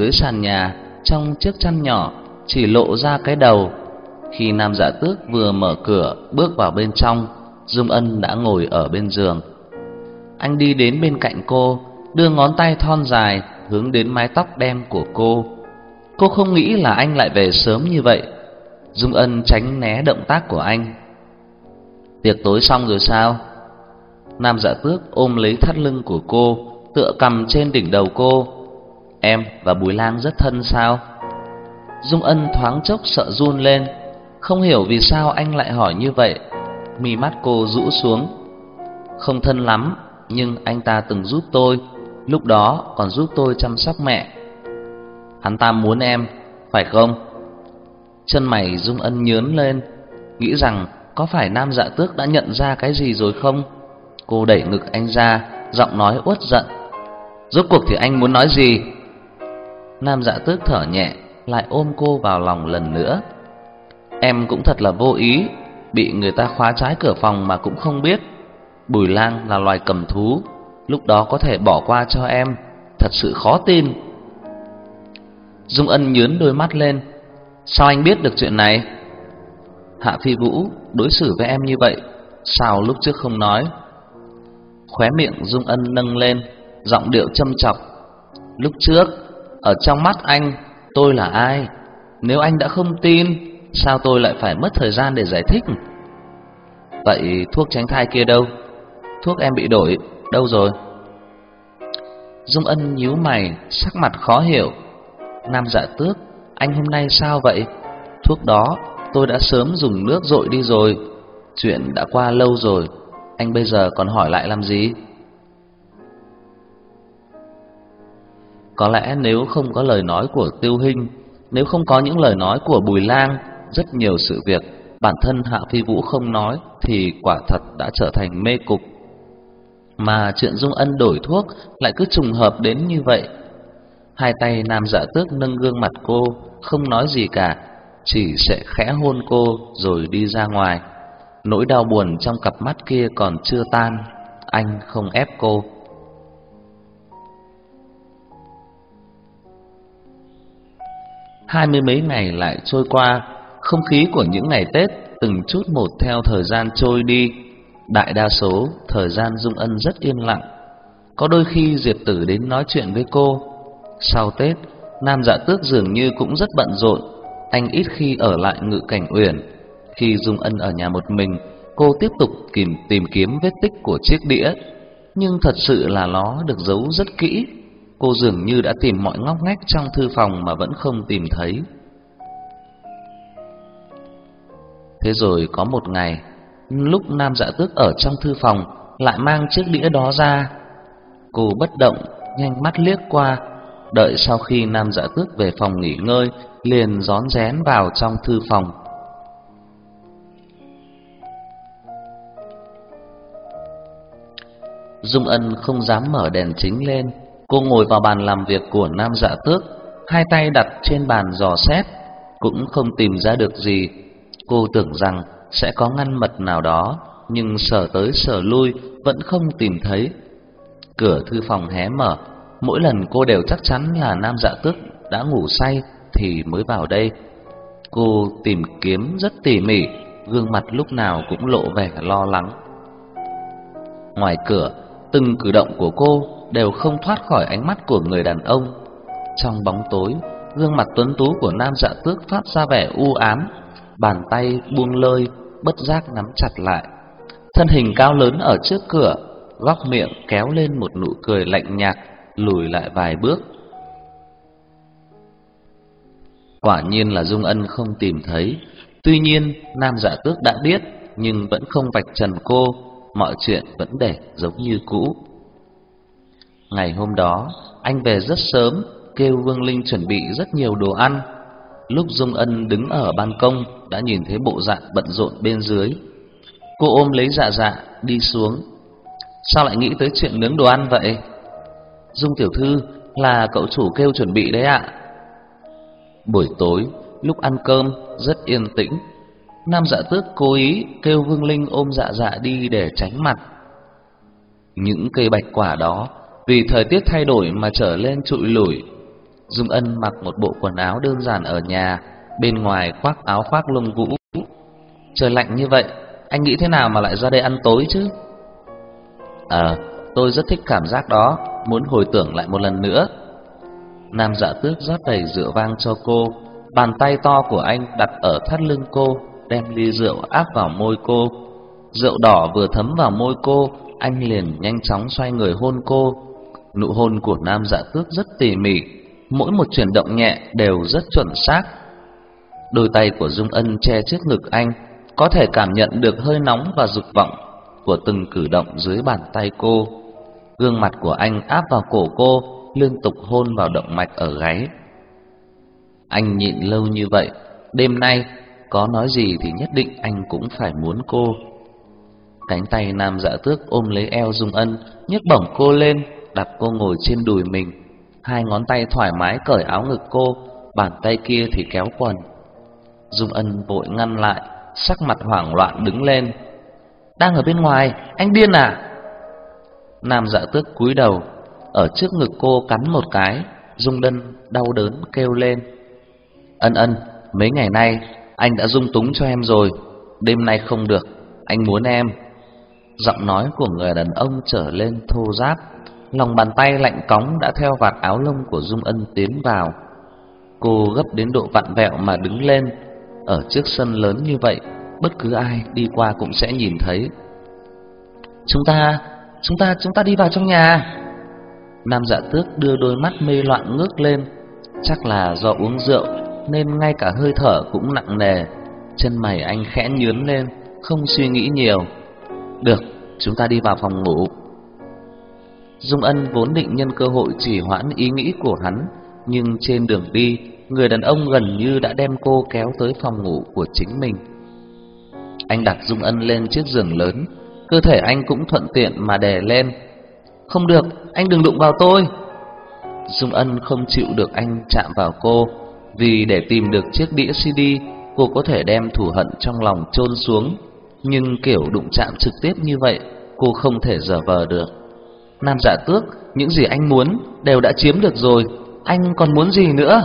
dưới sàn nhà trong chiếc chăn nhỏ chỉ lộ ra cái đầu. Khi Nam Dạ Tước vừa mở cửa bước vào bên trong, Dung Ân đã ngồi ở bên giường. Anh đi đến bên cạnh cô, đưa ngón tay thon dài hướng đến mái tóc đen của cô. Cô không nghĩ là anh lại về sớm như vậy. Dung Ân tránh né động tác của anh. Tiệc tối xong rồi sao? Nam Dạ Tước ôm lấy thắt lưng của cô, tựa cầm trên đỉnh đầu cô. Em và Bùi Lang rất thân sao? Dung Ân thoáng chốc sợ run lên, không hiểu vì sao anh lại hỏi như vậy. Mi mắt cô rũ xuống. Không thân lắm, nhưng anh ta từng giúp tôi, lúc đó còn giúp tôi chăm sóc mẹ. Hắn ta muốn em, phải không? Chân mày Dung Ân nhướng lên, nghĩ rằng có phải Nam Dạ Tước đã nhận ra cái gì rồi không? Cô đẩy ngực anh ra, giọng nói uất giận. Rốt cuộc thì anh muốn nói gì? Nam Dạ Tước thở nhẹ, lại ôm cô vào lòng lần nữa. Em cũng thật là vô ý, bị người ta khóa trái cửa phòng mà cũng không biết. Bùi Lang là loài cầm thú, lúc đó có thể bỏ qua cho em, thật sự khó tin. Dung Ân nhướng đôi mắt lên, sao anh biết được chuyện này? Hạ Phi Vũ đối xử với em như vậy, sao lúc trước không nói? Khóe miệng Dung Ân nâng lên, giọng điệu châm chọc. Lúc trước, ở trong mắt anh, tôi là ai? Nếu anh đã không tin, sao tôi lại phải mất thời gian để giải thích? Vậy thuốc tránh thai kia đâu? Thuốc em bị đổi, đâu rồi? Dung Ân nhíu mày, sắc mặt khó hiểu. Nam dạ tước, anh hôm nay sao vậy? Thuốc đó tôi đã sớm dùng nước dội đi rồi. Chuyện đã qua lâu rồi, anh bây giờ còn hỏi lại làm gì? Có lẽ nếu không có lời nói của Tiêu Hinh, nếu không có những lời nói của Bùi Lang, rất nhiều sự việc bản thân Hạ Phi Vũ không nói thì quả thật đã trở thành mê cục. Mà chuyện Dung Ân đổi thuốc lại cứ trùng hợp đến như vậy. Hai tay nam dạ tước nâng gương mặt cô, không nói gì cả, chỉ sẽ khẽ hôn cô rồi đi ra ngoài. Nỗi đau buồn trong cặp mắt kia còn chưa tan, anh không ép cô. Hai mươi mấy ngày lại trôi qua, không khí của những ngày Tết từng chút một theo thời gian trôi đi. Đại đa số, thời gian Dung Ân rất yên lặng. Có đôi khi Diệp Tử đến nói chuyện với cô. Sau Tết, Nam Dạ Tước dường như cũng rất bận rộn. Anh ít khi ở lại ngự cảnh uyển. Khi Dung Ân ở nhà một mình, cô tiếp tục tìm, tìm kiếm vết tích của chiếc đĩa. Nhưng thật sự là nó được giấu rất kỹ. Cô dường như đã tìm mọi ngóc ngách trong thư phòng mà vẫn không tìm thấy. Thế rồi có một ngày, lúc Nam Dạ Tước ở trong thư phòng lại mang chiếc đĩa đó ra. Cô bất động, nhanh mắt liếc qua, đợi sau khi Nam Dạ Tước về phòng nghỉ ngơi, liền rón rén vào trong thư phòng. Dung Ân không dám mở đèn chính lên, cô ngồi vào bàn làm việc của Nam Dạ Tước, hai tay đặt trên bàn dò xét, cũng không tìm ra được gì Cô tưởng rằng sẽ có ngăn mật nào đó, nhưng sở tới sở lui vẫn không tìm thấy. Cửa thư phòng hé mở, mỗi lần cô đều chắc chắn là Nam Dạ Tước đã ngủ say thì mới vào đây. Cô tìm kiếm rất tỉ mỉ, gương mặt lúc nào cũng lộ vẻ lo lắng. Ngoài cửa, từng cử động của cô đều không thoát khỏi ánh mắt của người đàn ông. Trong bóng tối, gương mặt tuấn tú của Nam Dạ Tước phát ra vẻ u ám, bàn tay buông lơi, bất giác nắm chặt lại. Thân hình cao lớn ở trước cửa, góc miệng kéo lên một nụ cười lạnh nhạt, lùi lại vài bước. Quả nhiên là Dung Ân không tìm thấy. Tuy nhiên, Nam Dạ Tước đã biết, nhưng vẫn không vạch trần cô, mọi chuyện vẫn để giống như cũ. Ngày hôm đó, anh về rất sớm, kêu Vương Linh chuẩn bị rất nhiều đồ ăn. Lúc Dung Ân đứng ở ban công, đã nhìn thấy bộ dạng bận rộn bên dưới. Cô ôm lấy dạ dạ đi xuống. Sao lại nghĩ tới chuyện nướng đồ ăn vậy? Dung tiểu thư là cậu chủ kêu chuẩn bị đấy ạ. Buổi tối, lúc ăn cơm rất yên tĩnh. Nam dạ tước cố ý kêu Vương Linh ôm dạ dạ đi để tránh mặt. Những cây bạch quả đó vì thời tiết thay đổi mà trở lên trụi lủi. Dung Ân mặc một bộ quần áo đơn giản ở nhà, bên ngoài khoác áo khoác lông vũ. Trời lạnh như vậy, anh nghĩ thế nào mà lại ra đây ăn tối chứ? Ờ, tôi rất thích cảm giác đó, muốn hồi tưởng lại một lần nữa. Nam Dạ Tước rót đầy rượu vang cho cô, bàn tay to của anh đặt ở thắt lưng cô, đem ly rượu áp vào môi cô. Rượu đỏ vừa thấm vào môi cô, anh liền nhanh chóng xoay người hôn cô. Nụ hôn của Nam Dạ Tước rất tỉ mỉ, mỗi một chuyển động nhẹ đều rất chuẩn xác. Đôi tay của Dung Ân che trước ngực anh, có thể cảm nhận được hơi nóng và dục vọng của từng cử động dưới bàn tay cô. Gương mặt của anh áp vào cổ cô, liên tục hôn vào động mạch ở gáy. Anh nhịn lâu như vậy, đêm nay có nói gì thì nhất định anh cũng phải muốn cô. Cánh tay nam dạ tước ôm lấy eo Dung Ân, nhấc bổng cô lên, đặt cô ngồi trên đùi mình. Hai ngón tay thoải mái cởi áo ngực cô, bàn tay kia thì kéo quần. Dung Ân vội ngăn lại, sắc mặt hoảng loạn đứng lên. Đang ở bên ngoài, anh điên à? Nam dạ tước cúi đầu, ở trước ngực cô cắn một cái, Dung Ân đau đớn kêu lên. Ân ân, mấy ngày nay anh đã dung túng cho em rồi, đêm nay không được, anh muốn em. Giọng nói của người đàn ông trở lên thô ráp, lòng bàn tay lạnh cóng đã theo vạt áo lông của Dung Ân tiến vào. Cô gấp đến độ vặn vẹo mà đứng lên, ở trước sân lớn như vậy, bất cứ ai đi qua cũng sẽ nhìn thấy. Chúng ta, chúng ta, chúng ta đi vào trong nhà. Nam Dạ Tước đưa đôi mắt mê loạn ngước lên, chắc là do uống rượu nên ngay cả hơi thở cũng nặng nề. Chân mày anh khẽ nhướng lên, không suy nghĩ nhiều. Được, chúng ta đi vào phòng ngủ. Dung Ân vốn định nhân cơ hội chỉ hoãn ý nghĩ của hắn, nhưng trên đường đi, người đàn ông gần như đã đem cô kéo tới phòng ngủ của chính mình. Anh đặt Dung Ân lên chiếc giường lớn, cơ thể anh cũng thuận tiện mà đè lên. Không được, anh đừng đụng vào tôi. Dung Ân không chịu được anh chạm vào cô, vì để tìm được chiếc đĩa CD, cô có thể đem thù hận trong lòng chôn xuống, nhưng kiểu đụng chạm trực tiếp như vậy, cô không thể giở vờ được. Nam Dạ Tước, những gì anh muốn đều đã chiếm được rồi, anh còn muốn gì nữa?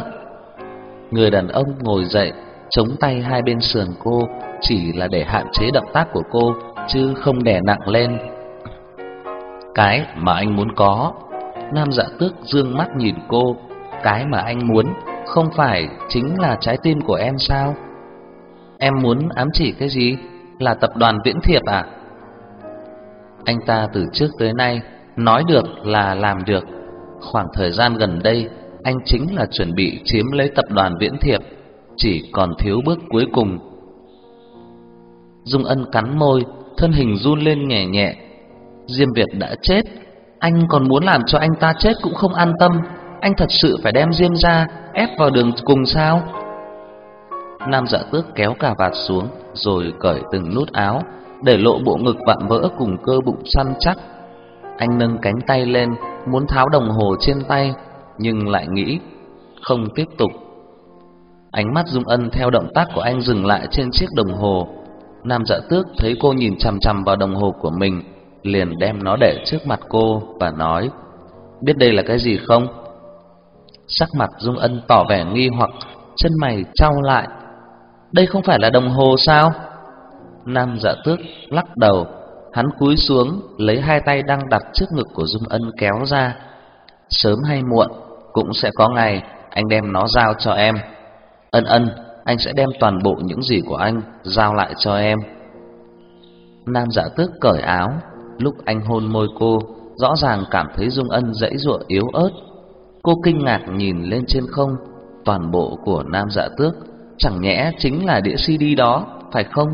Người đàn ông ngồi dậy, chống tay hai bên sườn cô, chỉ là để hạn chế động tác của cô, chứ không đè nặng lên. Cái mà anh muốn có. Nam Dạ Tước dương mắt nhìn cô, cái mà anh muốn không phải chính là trái tim của em sao? Em muốn ám chỉ cái gì? Là tập đoàn Viễn Thiệp à? Anh ta từ trước tới nay nói được là làm được. Khoảng thời gian gần đây, anh chính là chuẩn bị chiếm lấy tập đoàn Viễn Thiệp, chỉ còn thiếu bước cuối cùng. Dung Ân cắn môi, thân hình run lên nhẹ nhẹ. Diêm Việt đã chết, anh còn muốn làm cho anh ta chết cũng không an tâm, anh thật sự phải đem Diêm ra ép vào đường cùng sao? Nam Dạ Tước kéo cà vạt xuống, rồi cởi từng nút áo, để lộ bộ ngực vạm vỡ cùng cơ bụng săn chắc. Anh nâng cánh tay lên, muốn tháo đồng hồ trên tay, nhưng lại nghĩ không tiếp tục. Ánh mắt Dung Ân theo động tác của anh dừng lại trên chiếc đồng hồ. Nam Dạ Tước thấy cô nhìn chằm chằm vào đồng hồ của mình, liền đem nó để trước mặt cô và nói: "Biết đây là cái gì không?" Sắc mặt Dung Ân tỏ vẻ nghi hoặc, chân mày trao lại. Đây không phải là đồng hồ sao? Nam Dạ Tước lắc đầu, hắn cúi xuống, lấy hai tay đang đặt trước ngực của Dung Ân kéo ra. Sớm hay muộn cũng sẽ có ngày anh đem nó giao cho em. Ân Ân, anh sẽ đem toàn bộ những gì của anh giao lại cho em. Nam Dạ Tước cởi áo, lúc anh hôn môi cô, rõ ràng cảm thấy Dung Ân dãy dụa yếu ớt, Cô kinh ngạc nhìn lên trên không, toàn bộ của Nam Dạ Tước chẳng nhẽ chính là đĩa CD đó, phải không?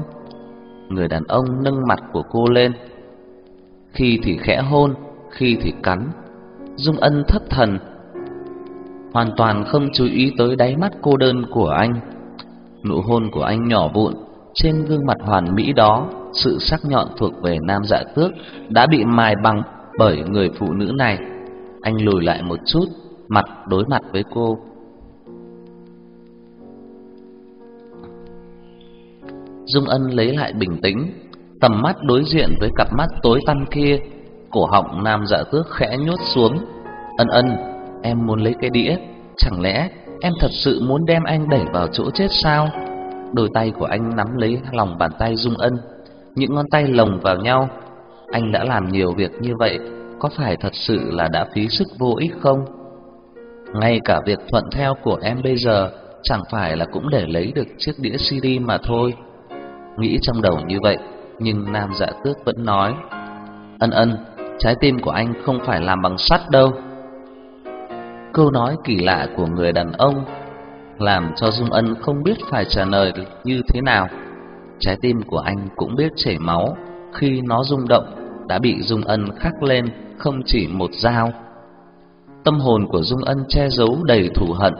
Người đàn ông nâng mặt của cô lên, khi thì khẽ hôn, khi thì cắn. Dung Ân thất thần, hoàn toàn không chú ý tới đáy mắt cô đơn của anh. Nụ hôn của anh nhỏ vụn trên gương mặt hoàn mỹ đó, sự sắc nhọn thuộc về Nam Dạ Tước đã bị mài bằng bởi người phụ nữ này. Anh lùi lại một chút, mặt đối mặt với cô. Dung Ân lấy lại bình tĩnh, tầm mắt đối diện với cặp mắt tối tăm kia, cổ họng nam dạ tước khẽ nhốt xuống. Ân ân, em muốn lấy cái đĩa, Chẳng lẽ em thật sự muốn đem anh đẩy vào chỗ chết sao? Đôi tay của anh nắm lấy lòng bàn tay Dung Ân, những ngón tay lồng vào nhau. Anh đã làm nhiều việc như vậy, có phải thật sự là đã phí sức vô ích không? Ngay cả việc thuận theo của em bây giờ chẳng phải là cũng để lấy được chiếc đĩa CD mà thôi. Nghĩ trong đầu như vậy, nhưng Nam Dạ Tước vẫn nói: "Ân Ân, trái tim của anh không phải làm bằng sắt đâu." Câu nói kỳ lạ của người đàn ông làm cho Dung Ân không biết phải trả lời như thế nào. Trái tim của anh cũng biết chảy máu, khi nó rung động đã bị Dung Ân khắc lên không chỉ một dao. Tâm hồn của Dung Ân che giấu đầy thù hận.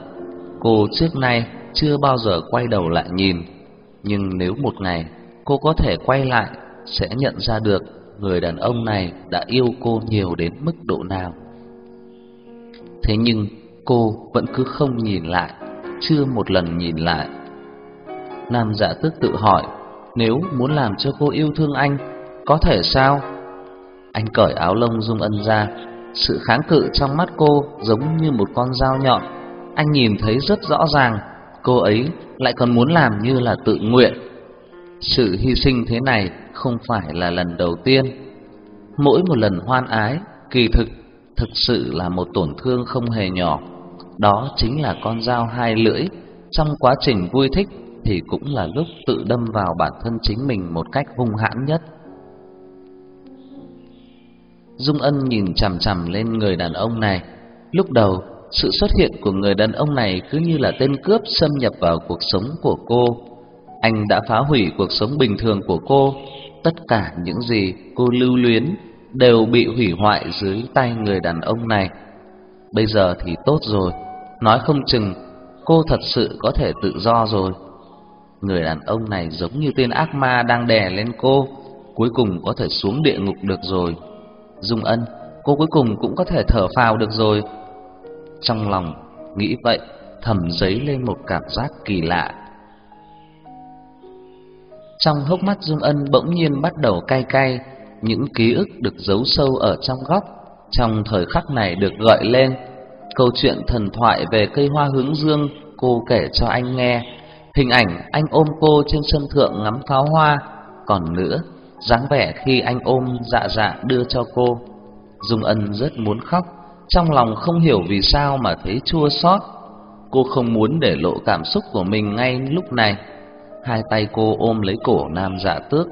Cô trước nay chưa bao giờ quay đầu lại nhìn, nhưng nếu một ngày cô có thể quay lại sẽ nhận ra được người đàn ông này đã yêu cô nhiều đến mức độ nào. Thế nhưng cô vẫn cứ không nhìn lại, chưa một lần nhìn lại. Nam Dạ Tước tự hỏi, nếu muốn làm cho cô yêu thương anh, có thể sao? Anh cởi áo lông Dung Ân ra, sự kháng cự trong mắt cô giống như một con dao nhọn. Anh nhìn thấy rất rõ ràng, cô ấy lại còn muốn làm như là tự nguyện. Sự hy sinh thế này không phải là lần đầu tiên. Mỗi một lần hoan ái, kỳ thực thực sự là một tổn thương không hề nhỏ. Đó chính là con dao hai lưỡi, trong quá trình vui thích thì cũng là lúc tự đâm vào bản thân chính mình một cách hung hãn nhất. Dung Ân nhìn chằm chằm lên người đàn ông này. Lúc đầu, sự xuất hiện của người đàn ông này cứ như là tên cướp xâm nhập vào cuộc sống của cô. Anh đã phá hủy cuộc sống bình thường của cô, tất cả những gì cô lưu luyến đều bị hủy hoại dưới tay người đàn ông này. Bây giờ thì tốt rồi, nói không chừng cô thật sự có thể tự do rồi. Người đàn ông này giống như tên ác ma đang đè lên cô, cuối cùng có thể xuống địa ngục được rồi. Dung Ân, cô cuối cùng cũng có thể thở phào được rồi. Trong lòng nghĩ vậy, thầm dấy lên một cảm giác kỳ lạ. Trong hốc mắt Dung Ân bỗng nhiên bắt đầu cay cay, những ký ức được giấu sâu ở trong góc, trong thời khắc này được gợi lên. Câu chuyện thần thoại về cây hoa hướng dương cô kể cho anh nghe, hình ảnh anh ôm cô trên sân thượng ngắm pháo hoa, còn nữa, dáng vẻ khi anh ôm dạ dạ đưa cho cô. Dung Ân rất muốn khóc, trong lòng không hiểu vì sao mà thấy chua xót. Cô không muốn để lộ cảm xúc của mình ngay lúc này. Hai tay cô ôm lấy cổ Nam Dạ Tước,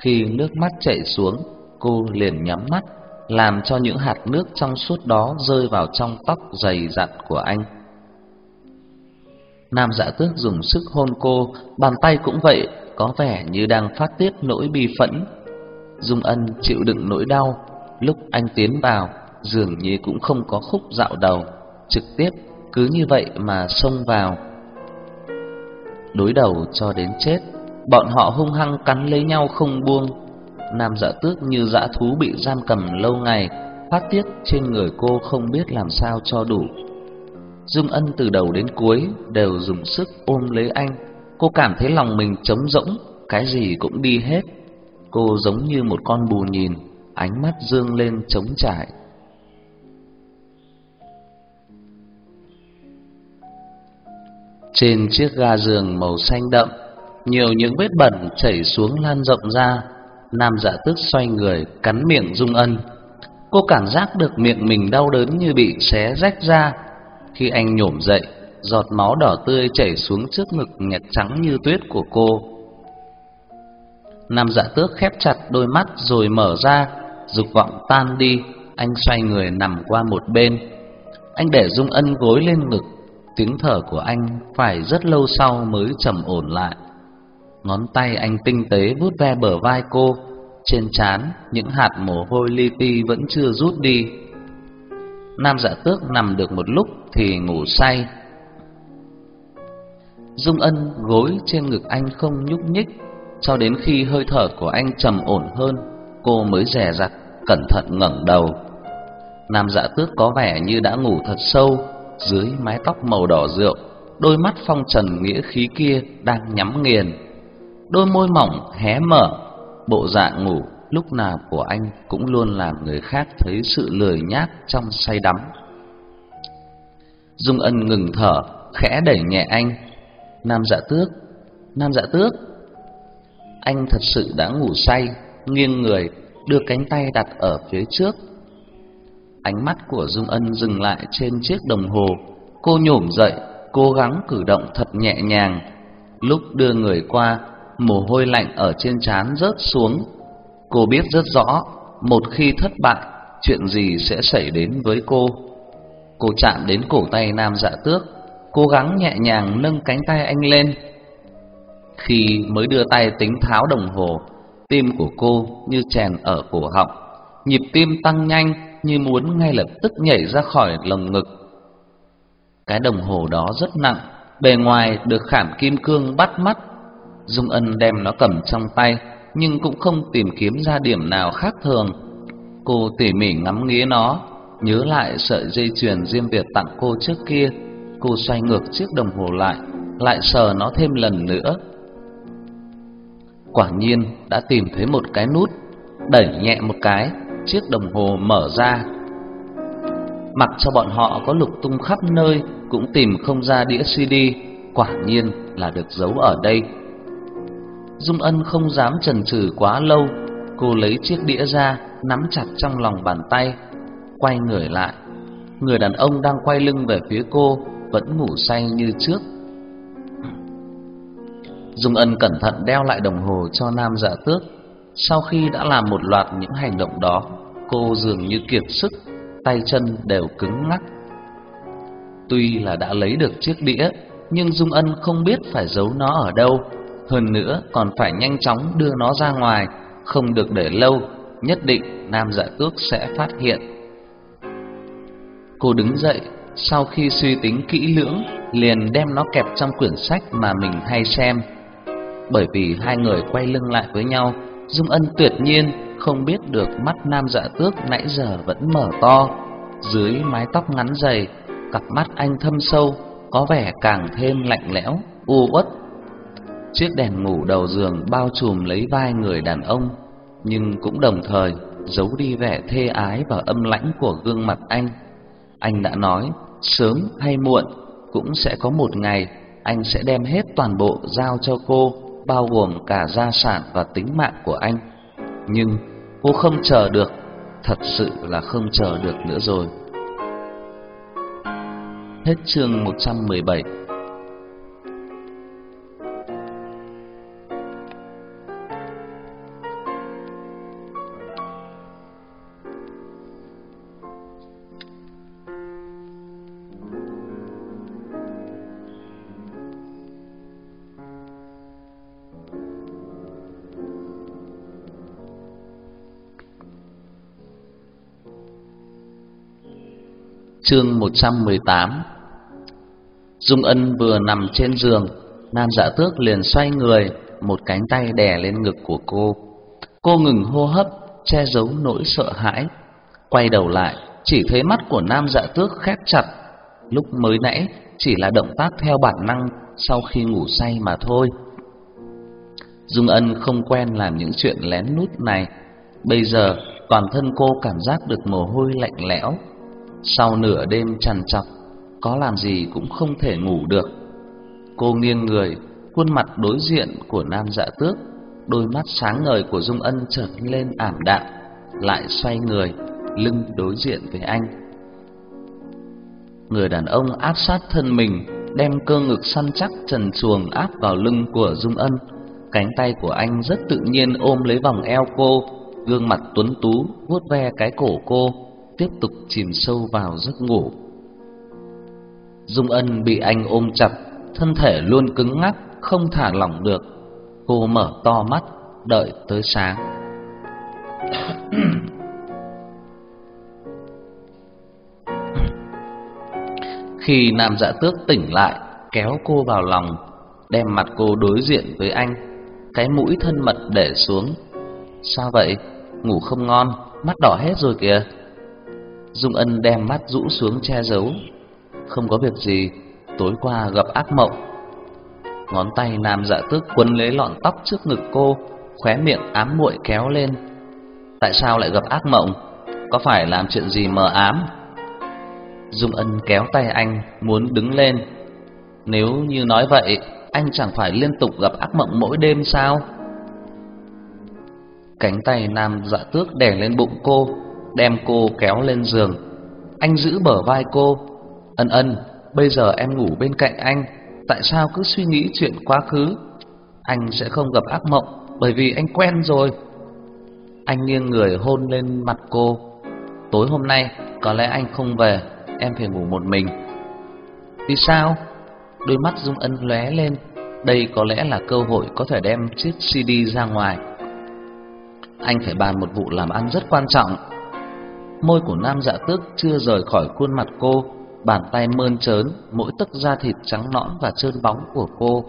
khi nước mắt chảy xuống, cô liền nhắm mắt, làm cho những hạt nước trong suốt đó rơi vào trong tóc dày dặn của anh. Nam Dạ Tước dùng sức hôn cô, bàn tay cũng vậy, có vẻ như đang phát tiết nỗi bi phẫn. Dung Ân chịu đựng nỗi đau, lúc anh tiến vào, dường như cũng không có khúc dạo đầu, trực tiếp cứ như vậy mà xông vào. Đối đầu cho đến chết, bọn họ hung hăng cắn lấy nhau không buông. Nam Dạ Tước như dã thú bị giam cầm lâu ngày, phát tiết trên người cô không biết làm sao cho đủ. Dung Ân từ đầu đến cuối đều dùng sức ôm lấy anh, cô cảm thấy lòng mình trống rỗng, cái gì cũng đi hết. Cô giống như một con bù nhìn, ánh mắt dương lên trống trải. Trên chiếc ga giường màu xanh đậm, nhiều những vết bẩn chảy xuống lan rộng ra. Nam Dạ Tước xoay người, cắn miệng Dung Ân. Cô cảm giác được miệng mình đau đớn như bị xé rách ra. Khi anh nhổm dậy, giọt máu đỏ tươi chảy xuống trước ngực nhạt trắng như tuyết của cô. Nam Dạ Tước khép chặt đôi mắt rồi mở ra, dục vọng tan đi, anh xoay người nằm qua một bên. Anh để Dung Ân gối lên ngực, tiếng thở của anh phải rất lâu sau mới trầm ổn lại. Ngón tay anh tinh tế vuốt ve bờ vai cô, trên trán những hạt mồ hôi li ti vẫn chưa rút đi. Nam Dạ Tước nằm được một lúc thì ngủ say. Dung Ân gối trên ngực anh không nhúc nhích, cho đến khi hơi thở của anh trầm ổn hơn, cô mới dè dặt cẩn thận ngẩng đầu. Nam Dạ Tước có vẻ như đã ngủ thật sâu, dưới mái tóc màu đỏ rượu, đôi mắt phong trần nghĩa khí kia đang nhắm nghiền. Đôi môi mỏng hé mở, bộ dạng ngủ lúc nào của anh cũng luôn làm người khác thấy sự lười nhác trong say đắm. Dung Ân ngừng thở, khẽ đẩy nhẹ anh. Nam Dạ Tước, Nam Dạ Tước. Anh thật sự đã ngủ say, nghiêng người, đưa cánh tay đặt ở phía trước. Ánh mắt của Dung Ân dừng lại trên chiếc đồng hồ. Cô nhổm dậy, cố gắng cử động thật nhẹ nhàng. Lúc đưa người qua, mồ hôi lạnh ở trên trán rớt xuống. Cô biết rất rõ, một khi thất bại, chuyện gì sẽ xảy đến với cô. Cô chạm đến cổ tay Nam Dạ Tước, cố gắng nhẹ nhàng nâng cánh tay anh lên. Khi mới đưa tay tính tháo đồng hồ, tim của cô như chèn ở cổ họng, nhịp tim tăng nhanh như muốn ngay lập tức nhảy ra khỏi lồng ngực. Cái đồng hồ đó rất nặng, bề ngoài được khảm kim cương bắt mắt. Dung Ân đem nó cầm trong tay, nhưng cũng không tìm kiếm ra điểm nào khác thường. Cô tỉ mỉ ngắm nghía nó, nhớ lại sợi dây chuyền Diêm Việt tặng cô trước kia. Cô xoay ngược chiếc đồng hồ lại, lại sờ nó thêm lần nữa. Quả nhiên đã tìm thấy một cái nút, đẩy nhẹ một cái, chiếc đồng hồ mở ra. Mặc cho bọn họ có lục tung khắp nơi cũng tìm không ra đĩa CD, quả nhiên là được giấu ở đây. Dung Ân không dám chần chừ quá lâu, cô lấy chiếc đĩa ra, nắm chặt trong lòng bàn tay, quay người lại. Người đàn ông đang quay lưng về phía cô vẫn ngủ say như trước. Dung Ân cẩn thận đeo lại đồng hồ cho Nam Dạ Tước. Sau khi đã làm một loạt những hành động đó, cô dường như kiệt sức, tay chân đều cứng ngắc. Tuy là đã lấy được chiếc đĩa, nhưng Dung Ân không biết phải giấu nó ở đâu, hơn nữa còn phải nhanh chóng đưa nó ra ngoài, không được để lâu, nhất định Nam Dạ Tước sẽ phát hiện. Cô đứng dậy, sau khi suy tính kỹ lưỡng, liền đem nó kẹp trong quyển sách mà mình hay xem. Bởi vì hai người quay lưng lại với nhau, Dung Ân tuyệt nhiên không biết được mắt nam dạ tước nãy giờ vẫn mở to. Dưới mái tóc ngắn dày, cặp mắt anh thâm sâu, có vẻ càng thêm lạnh lẽo, u uất. Chiếc đèn ngủ đầu giường bao trùm lấy vai người đàn ông, nhưng cũng đồng thời giấu đi vẻ thê ái và âm lãnh của gương mặt anh. Anh đã nói, sớm hay muộn cũng sẽ có một ngày anh sẽ đem hết toàn bộ giao cho cô bao gồm cả gia sản và tính mạng của anh. Nhưng cô không chờ được, thật sự là không chờ được nữa rồi. Hết chương 117 Chương 118 Dung Ân vừa nằm trên giường, Nam Dạ Tước liền xoay người, một cánh tay đè lên ngực của cô. Cô ngừng hô hấp, che giấu nỗi sợ hãi, quay đầu lại, chỉ thấy mắt của Nam Dạ Tước khép chặt. Lúc mới nãy chỉ là động tác theo bản năng sau khi ngủ say mà thôi. Dung Ân không quen làm những chuyện lén nút này, bây giờ toàn thân cô cảm giác được mồ hôi lạnh lẽo sau nửa đêm trằn trọc, có làm gì cũng không thể ngủ được. Cô nghiêng người, khuôn mặt đối diện của Nam Dạ Tước, đôi mắt sáng ngời của Dung Ân trở lên ảm đạm, lại xoay người, lưng đối diện với anh. Người đàn ông áp sát thân mình, đem cơ ngực săn chắc trần chuồng áp vào lưng của Dung Ân. Cánh tay của anh rất tự nhiên ôm lấy vòng eo cô, gương mặt tuấn tú vuốt ve cái cổ cô tiếp tục chìm sâu vào giấc ngủ. Dung Ân bị anh ôm chặt, thân thể luôn cứng ngắc, không thả lỏng được. Cô mở to mắt, đợi tới sáng. Khi Nam Dạ Tước tỉnh lại, kéo cô vào lòng, đem mặt cô đối diện với anh, cái mũi thân mật để xuống. Sao vậy? Ngủ không ngon, mắt đỏ hết rồi kìa. Dung Ân đem mắt rũ xuống che giấu. Không có việc gì, tối qua gặp ác mộng. Ngón tay nam dạ tước quấn lấy lọn tóc trước ngực cô, khóe miệng ám muội kéo lên. Tại sao lại gặp ác mộng? Có phải làm chuyện gì mờ ám? Dung Ân kéo tay anh muốn đứng lên. Nếu như nói vậy, anh chẳng phải liên tục gặp ác mộng mỗi đêm sao? Cánh tay nam dạ tước đè lên bụng cô, đem cô kéo lên giường. Anh giữ bờ vai cô. Ân ân, bây giờ em ngủ bên cạnh anh, tại sao cứ suy nghĩ chuyện quá khứ? Anh sẽ không gặp ác mộng, bởi vì anh quen rồi. Anh nghiêng người hôn lên mặt cô. Tối hôm nay có lẽ anh không về, em phải ngủ một mình. Vì sao? Đôi mắt Dung Ân lóe lên, đây có lẽ là cơ hội có thể đem chiếc CD ra ngoài. Anh phải bàn một vụ làm ăn rất quan trọng. Môi của Nam Dạ Tước chưa rời khỏi khuôn mặt cô, bàn tay mơn trớn mỗi tấc da thịt trắng nõn và trơn bóng của cô.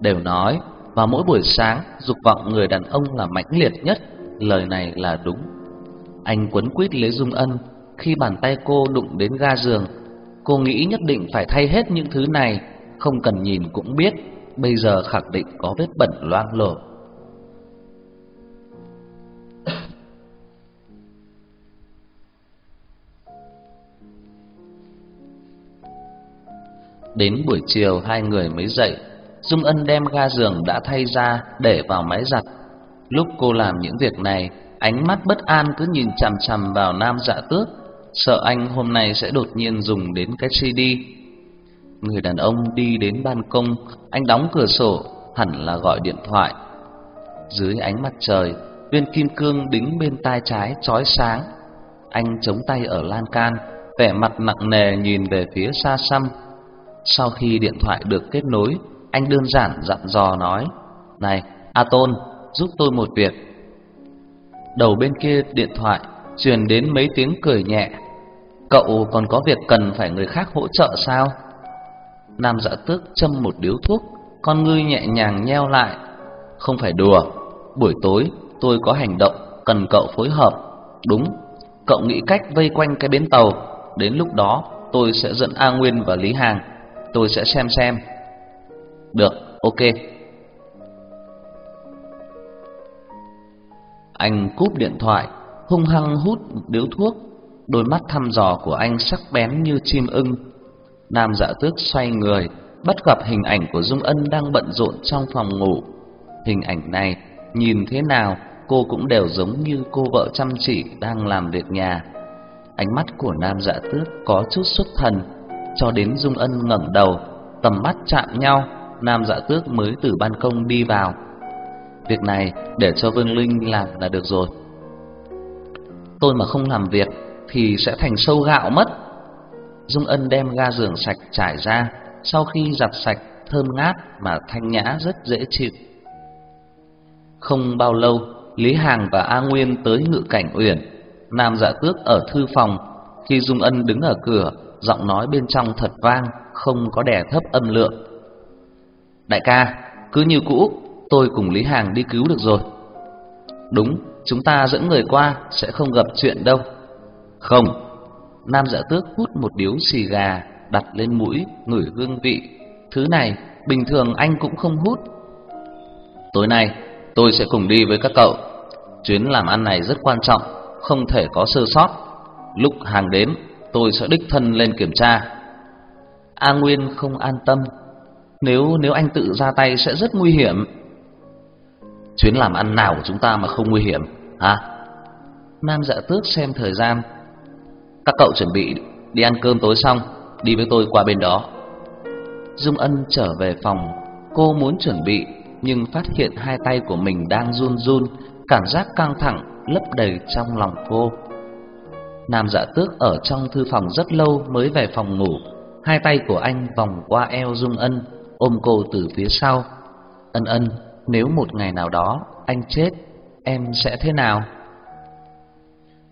Đều nói, vào mỗi buổi sáng, dục vọng người đàn ông là mãnh liệt nhất, lời này là đúng. Anh quấn quýt lấy Dung Ân, khi bàn tay cô đụng đến ga giường, cô nghĩ nhất định phải thay hết những thứ này, không cần nhìn cũng biết, bây giờ khẳng định có vết bẩn loang lổ. Đến buổi chiều hai người mới dậy, Dung Ân đem ga giường đã thay ra để vào máy giặt. Lúc cô làm những việc này, ánh mắt bất an cứ nhìn chằm chằm vào Nam Dạ Tước, sợ anh hôm nay sẽ đột nhiên dùng đến cái CD. Người đàn ông đi đến ban công, anh đóng cửa sổ, hẳn là gọi điện thoại. Dưới ánh mặt trời, viên kim cương đính bên tai trái chói sáng. Anh chống tay ở lan can, vẻ mặt nặng nề nhìn về phía xa xăm. Sau khi điện thoại được kết nối, anh đơn giản dặn dò nói: "Này, A Tôn, giúp tôi một việc." Đầu bên kia điện thoại truyền đến mấy tiếng cười nhẹ. "Cậu còn có việc cần phải người khác hỗ trợ sao?" Nam Dạ Tước châm một điếu thuốc, con ngươi nhẹ nhàng nheo lại. "Không phải đùa, buổi tối tôi có hành động cần cậu phối hợp." "Đúng, cậu nghĩ cách vây quanh cái bến tàu, đến lúc đó tôi sẽ dẫn A Nguyên và Lý Hàng, tôi sẽ xem xem." "Được, ok." Anh cúp điện thoại, hung hăng hút điếu thuốc, đôi mắt thăm dò của anh sắc bén như chim ưng. Nam Dạ Tước xoay người, bắt gặp hình ảnh của Dung Ân đang bận rộn trong phòng ngủ. Hình ảnh này nhìn thế nào cô cũng đều giống như cô vợ chăm chỉ đang làm việc nhà. Ánh mắt của Nam Dạ Tước có chút xuất thần, cho đến Dung Ân ngẩng đầu, tầm mắt chạm nhau, Nam Dạ Tước mới từ ban công đi vào. Việc này để cho Vương Linh làm là được rồi. Tôi mà không làm việc thì sẽ thành sâu gạo mất. Dung Ân đem ga giường sạch trải ra, sau khi giặt sạch thơm ngát mà thanh nhã rất dễ chịu. Không bao lâu, Lý Hàng và A Nguyên tới ngự cảnh uyển. Nam Dạ Tước ở thư phòng, khi Dung Ân đứng ở cửa, giọng nói bên trong thật vang, không có đè thấp âm lượng. Đại ca, cứ như cũ, tôi cùng Lý Hàng đi cứu được rồi. Đúng, chúng ta dẫn người qua sẽ không gặp chuyện đâu. Không. Nam Dạ Tước hút một điếu xì gà, đặt lên mũi, ngửi hương vị. Thứ này bình thường anh cũng không hút. Tối nay tôi sẽ cùng đi với các cậu. Chuyến làm ăn này rất quan trọng, không thể có sơ sót. Lúc hàng đến, tôi sẽ đích thân lên kiểm tra. A Nguyên không an tâm. Nếu nếu anh tự ra tay sẽ rất nguy hiểm. Chuyến làm ăn nào của chúng ta mà không nguy hiểm, hả? Nam Dạ Tước xem thời gian. Các cậu chuẩn bị đi ăn cơm tối xong, đi với tôi qua bên đó. Dung Ân trở về phòng, cô muốn chuẩn bị nhưng phát hiện hai tay của mình đang run run, cảm giác căng thẳng lấp đầy trong lòng cô. Nam Dạ Tước ở trong thư phòng rất lâu mới về phòng ngủ, hai tay của anh vòng qua eo Dung Ân, ôm cô từ phía sau. Ân Ân, nếu một ngày nào đó anh chết, em sẽ thế nào?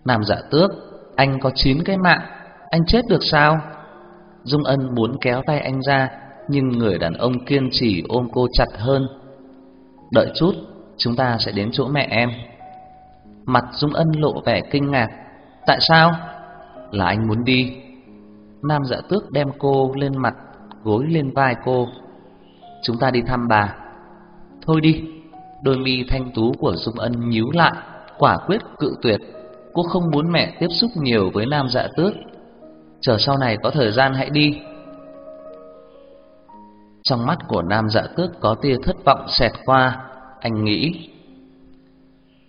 Nam Dạ Tước, anh có chín cái mạng, anh chết được sao? Dung Ân muốn kéo tay anh ra, nhưng người đàn ông kiên trì ôm cô chặt hơn. Đợi chút, chúng ta sẽ đến chỗ mẹ em. Mặt Dung Ân lộ vẻ kinh ngạc. Tại sao? Là anh muốn đi. Nam Dạ Tước đem cô lên mặt, gối lên vai cô. Chúng ta đi thăm bà. Thôi đi. Đôi mi thanh tú của Dung Ân nhíu lại, quả quyết cự tuyệt. Cô không muốn mẹ tiếp xúc nhiều với Nam Dạ Tước. chờ sau này có thời gian hãy đi. Trong mắt của nam dạ tước có tia thất vọng xẹt qua, anh nghĩ.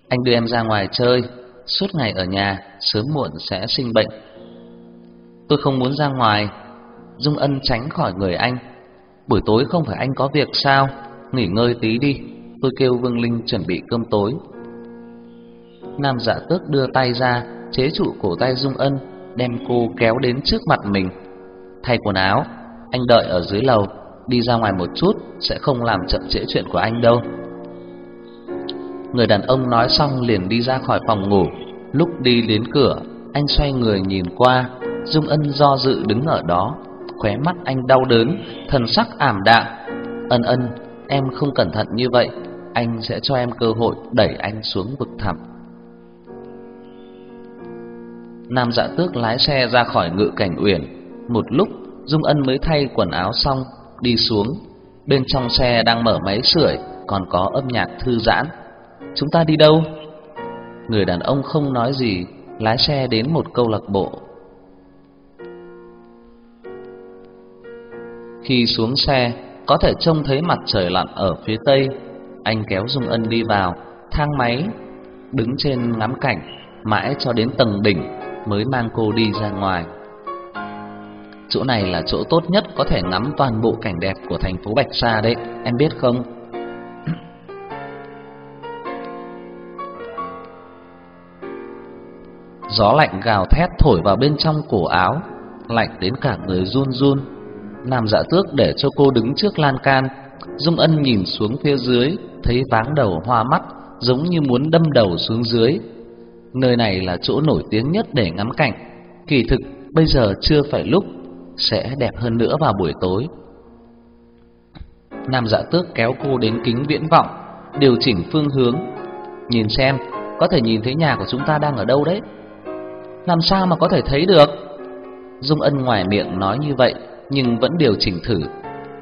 Anh đưa em ra ngoài chơi, suốt ngày ở nhà, sớm muộn sẽ sinh bệnh. Tôi không muốn ra ngoài. Dung Ân tránh khỏi người anh. Buổi tối không phải anh có việc sao? Nghỉ ngơi tí đi. Tôi kêu Vương Linh chuẩn bị cơm tối. Nam Dạ Tước đưa tay ra, chế trụ cổ tay Dung Ân, đem cô kéo đến trước mặt mình. Thay quần áo, anh đợi ở dưới lầu, đi ra ngoài một chút sẽ không làm chậm trễ chuyện của anh đâu. Người đàn ông nói xong liền đi ra khỏi phòng ngủ, lúc đi đến cửa, anh xoay người nhìn qua, Dung Ân do dự đứng ở đó, khóe mắt anh đau đớn, thần sắc ảm đạm. "Ân Ân, em không cẩn thận như vậy, anh sẽ cho em cơ hội đẩy anh xuống vực thẳm." Nam Dạ Tước lái xe ra khỏi Ngự Cảnh Uyển, một lúc Dung Ân mới thay quần áo xong, đi xuống. Bên trong xe đang mở máy sưởi, còn có âm nhạc thư giãn. "Chúng ta đi đâu?" Người đàn ông không nói gì, lái xe đến một câu lạc bộ Khi xuống xe, có thể trông thấy mặt trời lặn ở phía tây. Anh kéo Dung Ân đi vào, thang máy, đứng trên ngắm cảnh, mãi cho đến tầng đỉnh mới mang cô đi ra ngoài. Chỗ này là chỗ tốt nhất có thể ngắm toàn bộ cảnh đẹp của thành phố Bạch Sa đấy, em biết không? Gió lạnh gào thét thổi vào bên trong cổ áo, lạnh đến cả người run run. Nam Dạ Tước để cho cô đứng trước lan can, Dung Ân nhìn xuống phía dưới, thấy váng đầu hoa mắt, giống như muốn đâm đầu xuống dưới. Nơi này là chỗ nổi tiếng nhất để ngắm cảnh. Kỳ thực bây giờ chưa phải lúc, sẽ đẹp hơn nữa vào buổi tối. Nam Dạ Tước kéo cô đến kính viễn vọng, điều chỉnh phương hướng, nhìn xem có thể nhìn thấy nhà của chúng ta đang ở đâu đấy. Làm sao mà có thể thấy được? Dung Ân ngoài miệng nói như vậy, nhưng vẫn điều chỉnh thử.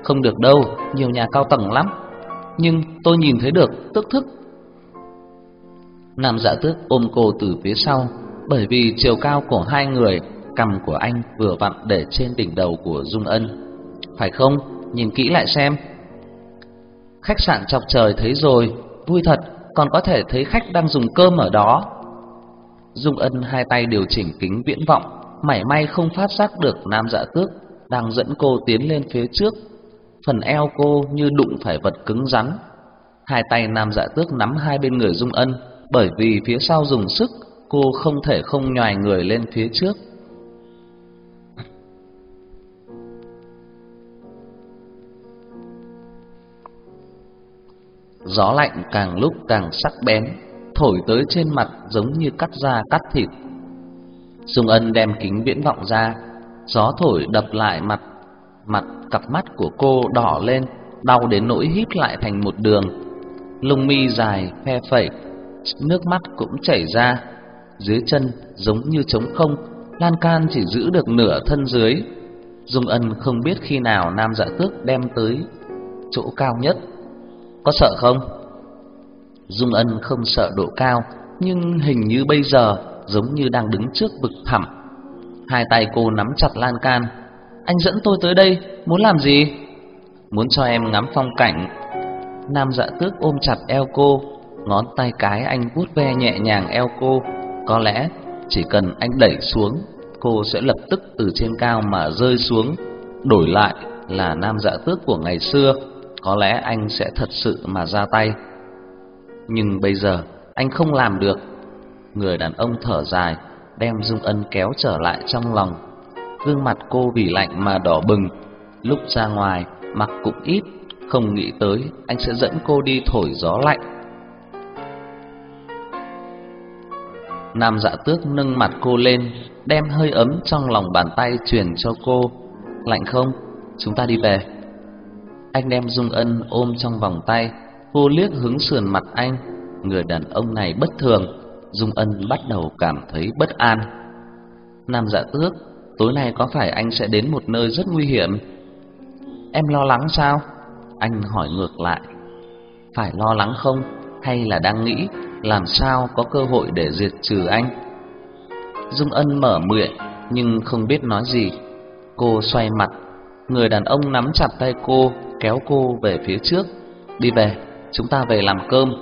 Không được đâu, nhiều nhà cao tầng lắm. Nhưng tôi nhìn thấy được, tức thức. Nam Dạ Tước ôm cô từ phía sau, bởi vì chiều cao của hai người, cằm của anh vừa vặn để trên đỉnh đầu của Dung Ân. Phải không? Nhìn kỹ lại xem. Khách sạn chọc trời thấy rồi, vui thật, còn có thể thấy khách đang dùng cơm ở đó. Dung Ân hai tay điều chỉnh kính viễn vọng, mảy may không phát giác được Nam Dạ Tước đang dẫn cô tiến lên phía trước. Phần eo cô như đụng phải vật cứng rắn. Hai tay Nam Dạ Tước nắm hai bên người Dung Ân, bởi vì phía sau dùng sức, cô không thể không nhòi người lên phía trước. Gió lạnh càng lúc càng sắc bén, thổi tới trên mặt giống như cắt da cắt thịt. Dung Ân đem kính viễn vọng ra, gió thổi đập lại mặt, mặt cặp mắt của cô đỏ lên, đau đến nỗi híp lại thành một đường. Lông mi dài phe phẩy, nước mắt cũng chảy ra, dưới chân giống như trống không, lan can chỉ giữ được nửa thân dưới. Dung Ân không biết khi nào Nam Dạ Tước đem tới chỗ cao nhất. Có sợ không? Dung Ân không sợ độ cao, nhưng hình như bây giờ giống như đang đứng trước vực thẳm. Hai tay cô nắm chặt lan can. Anh dẫn tôi tới đây, muốn làm gì? Muốn cho em ngắm phong cảnh. Nam dạ tước ôm chặt eo cô, ngón tay cái anh vuốt ve nhẹ nhàng eo cô. Có lẽ chỉ cần anh đẩy xuống, cô sẽ lập tức từ trên cao mà rơi xuống. Đổi lại là nam dạ tước của ngày xưa, có lẽ anh sẽ thật sự mà ra tay. Nhưng bây giờ anh không làm được. Người đàn ông thở dài, đem Dung Ân kéo trở lại trong lòng. Gương mặt cô vì lạnh mà đỏ bừng, lúc ra ngoài mặc cũng ít, không nghĩ tới anh sẽ dẫn cô đi thổi gió lạnh. Nam Dạ Tước nâng mặt cô lên, đem hơi ấm trong lòng bàn tay truyền cho cô. Lạnh không? Chúng ta đi về. Anh đem Dung Ân ôm trong vòng tay, cô liếc hướng sườn mặt anh. Người đàn ông này bất thường, Dung Ân bắt đầu cảm thấy bất an. Nam Dạ Tước, tối nay có phải anh sẽ đến một nơi rất nguy hiểm? Em lo lắng sao? Anh hỏi ngược lại. Phải lo lắng không? Hay là đang nghĩ làm sao có cơ hội để diệt trừ anh? Dung Ân mở miệng, nhưng không biết nói gì. Cô xoay mặt, người đàn ông nắm chặt tay cô, kéo cô về phía trước. Đi về, chúng ta về làm cơm.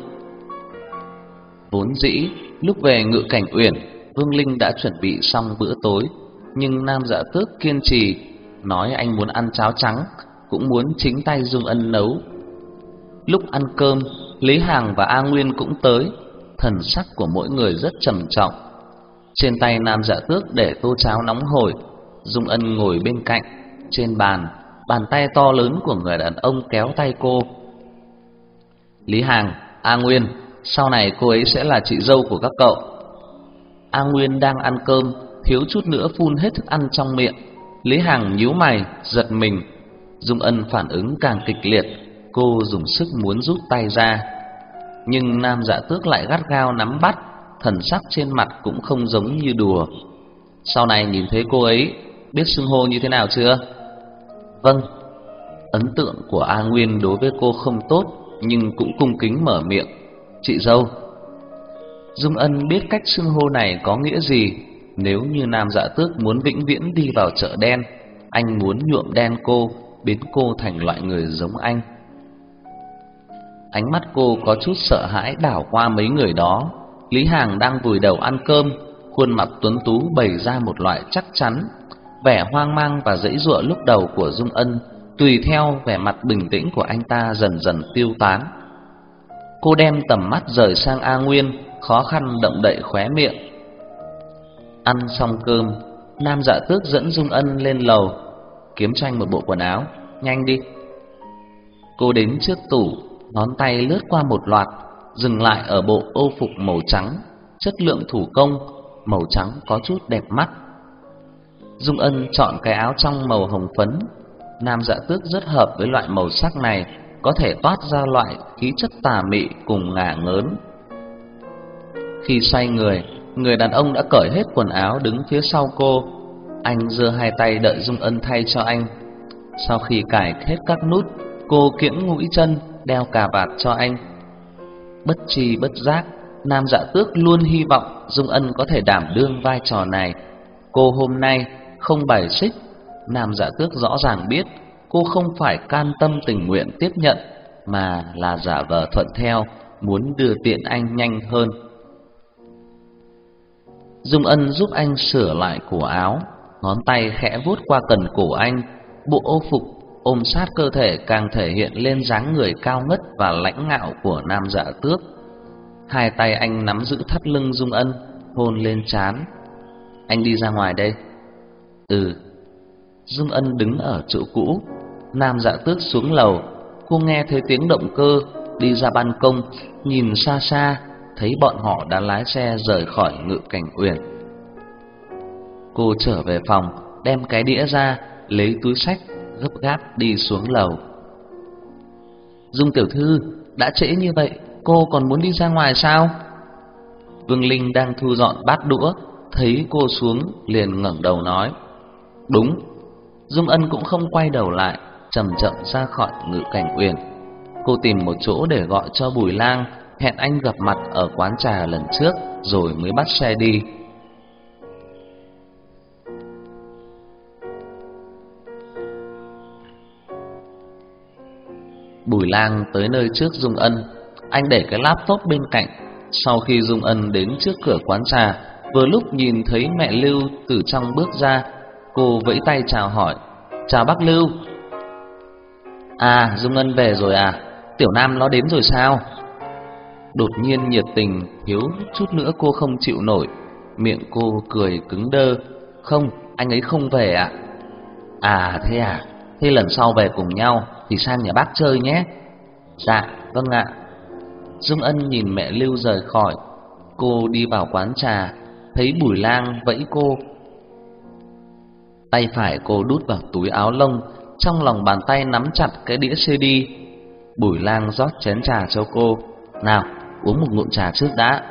Vốn dĩ, lúc về ngự cảnh uyển, Vương Linh đã chuẩn bị xong bữa tối, nhưng Nam Dạ Tước kiên trì nói anh muốn ăn cháo trắng, cũng muốn chính tay Dung Ân nấu. Lúc ăn cơm, Lý Hàng và A Nguyên cũng tới, thần sắc của mỗi người rất trầm trọng. Trên tay Nam Dạ Tước để tô cháo nóng hổi, Dung Ân ngồi bên cạnh, trên bàn, bàn tay to lớn của người đàn ông kéo tay cô. Lý Hàng, A Nguyên, sau này cô ấy sẽ là chị dâu của các cậu. A Nguyên đang ăn cơm, thiếu chút nữa phun hết thức ăn trong miệng. Lý Hàng nhíu mày, giật mình. Dung Ân phản ứng càng kịch liệt, cô dùng sức muốn rút tay ra. Nhưng Nam Dạ Tước lại gắt gao nắm bắt, thần sắc trên mặt cũng không giống như đùa. Sau này nhìn thấy cô ấy, biết xưng hô như thế nào chưa? Vâng. Ấn tượng của A Nguyên đối với cô không tốt, nhưng cũng cung kính mở miệng. Chị dâu. Dung Ân biết cách xưng hô này có nghĩa gì, nếu như Nam Dạ Tước muốn vĩnh viễn đi vào chợ đen, anh muốn nhuộm đen cô, biến cô thành loại người giống anh. Ánh mắt cô có chút sợ hãi đảo qua mấy người đó. Lý Hàng đang vùi đầu ăn cơm, khuôn mặt tuấn tú bày ra một loại chắc chắn. Vẻ hoang mang và dãy dụa lúc đầu của Dung Ân, tùy theo vẻ mặt bình tĩnh của anh ta dần dần tiêu tán. Cô đem tầm mắt rời sang A Nguyên, khó khăn động đậy khóe miệng. Ăn xong cơm, Nam Dạ Tước dẫn Dung Ân lên lầu, kiếm tranh một bộ quần áo, nhanh đi. Cô đến trước tủ, ngón tay lướt qua một loạt, dừng lại ở bộ ô phục màu trắng, chất lượng thủ công, màu trắng có chút đẹp mắt. Dung Ân chọn cái áo trong màu hồng phấn, Nam Dạ Tước rất hợp với loại màu sắc này, có thể toát ra loại khí chất tà mị cùng ngả ngớn. Khi xoay người, người đàn ông đã cởi hết quần áo đứng phía sau cô. Anh giơ hai tay đợi Dung Ân thay cho anh. Sau khi cài hết các nút, cô kiễng mũi chân, đeo cà vạt cho anh. Bất tri bất giác, Nam Dạ Tước luôn hy vọng Dung Ân có thể đảm đương vai trò này. Cô hôm nay không bài xích, Nam Dạ Tước rõ ràng biết cô không phải can tâm tình nguyện tiếp nhận mà là giả vờ thuận theo, muốn đưa tiện anh nhanh hơn. Dung Ân giúp anh sửa lại cổ áo, ngón tay khẽ vuốt qua cần cổ anh, bộ ô phục ôm sát cơ thể càng thể hiện lên dáng người cao ngất và lãnh ngạo của nam dạ tước. Hai tay anh nắm giữ thắt lưng Dung Ân, hôn lên trán. Anh đi ra ngoài đây. Ừ. Dương Ân đứng ở chỗ cũ, nam dạ tước xuống lầu, cô nghe thấy tiếng động cơ, đi ra ban công, nhìn xa xa thấy bọn họ đã lái xe rời khỏi ngự cảnh uyển. Cô trở về phòng, đem cái đĩa ra, lấy túi sách, gấp gáp đi xuống lầu. Dung tiểu thư, đã trễ như vậy, cô còn muốn đi ra ngoài sao? Vương Linh đang thu dọn bát đũa, thấy cô xuống liền ngẩng đầu nói: "Đúng." Dung Ân cũng không quay đầu lại, chậm chậm ra khỏi ngự cảnh uyển. Cô tìm một chỗ để gọi cho Bùi Lang hẹn anh gặp mặt ở quán trà lần trước rồi mới bắt xe đi. Bùi Lang tới nơi trước Dung Ân, anh để cái laptop bên cạnh. Sau khi Dung Ân đến trước cửa quán trà, vừa lúc nhìn thấy mẹ Lưu từ trong bước ra, cô vẫy tay chào hỏi: "Chào bác Lưu." "À, Dung Ân về rồi à? Tiểu Nam nó đến rồi sao?" Đột nhiên nhiệt tình Hiếu chút nữa cô không chịu nổi Miệng cô cười cứng đơ Không, anh ấy không về ạ à? thế à Thế lần sau về cùng nhau Thì sang nhà bác chơi nhé Dạ, vâng ạ Dung Ân nhìn mẹ Lưu rời khỏi Cô đi vào quán trà Thấy Bùi Lang vẫy cô Tay phải cô đút vào túi áo lông Trong lòng bàn tay nắm chặt cái đĩa CD Bùi Lang rót chén trà cho cô Nào uống một ngụm trà trước đã.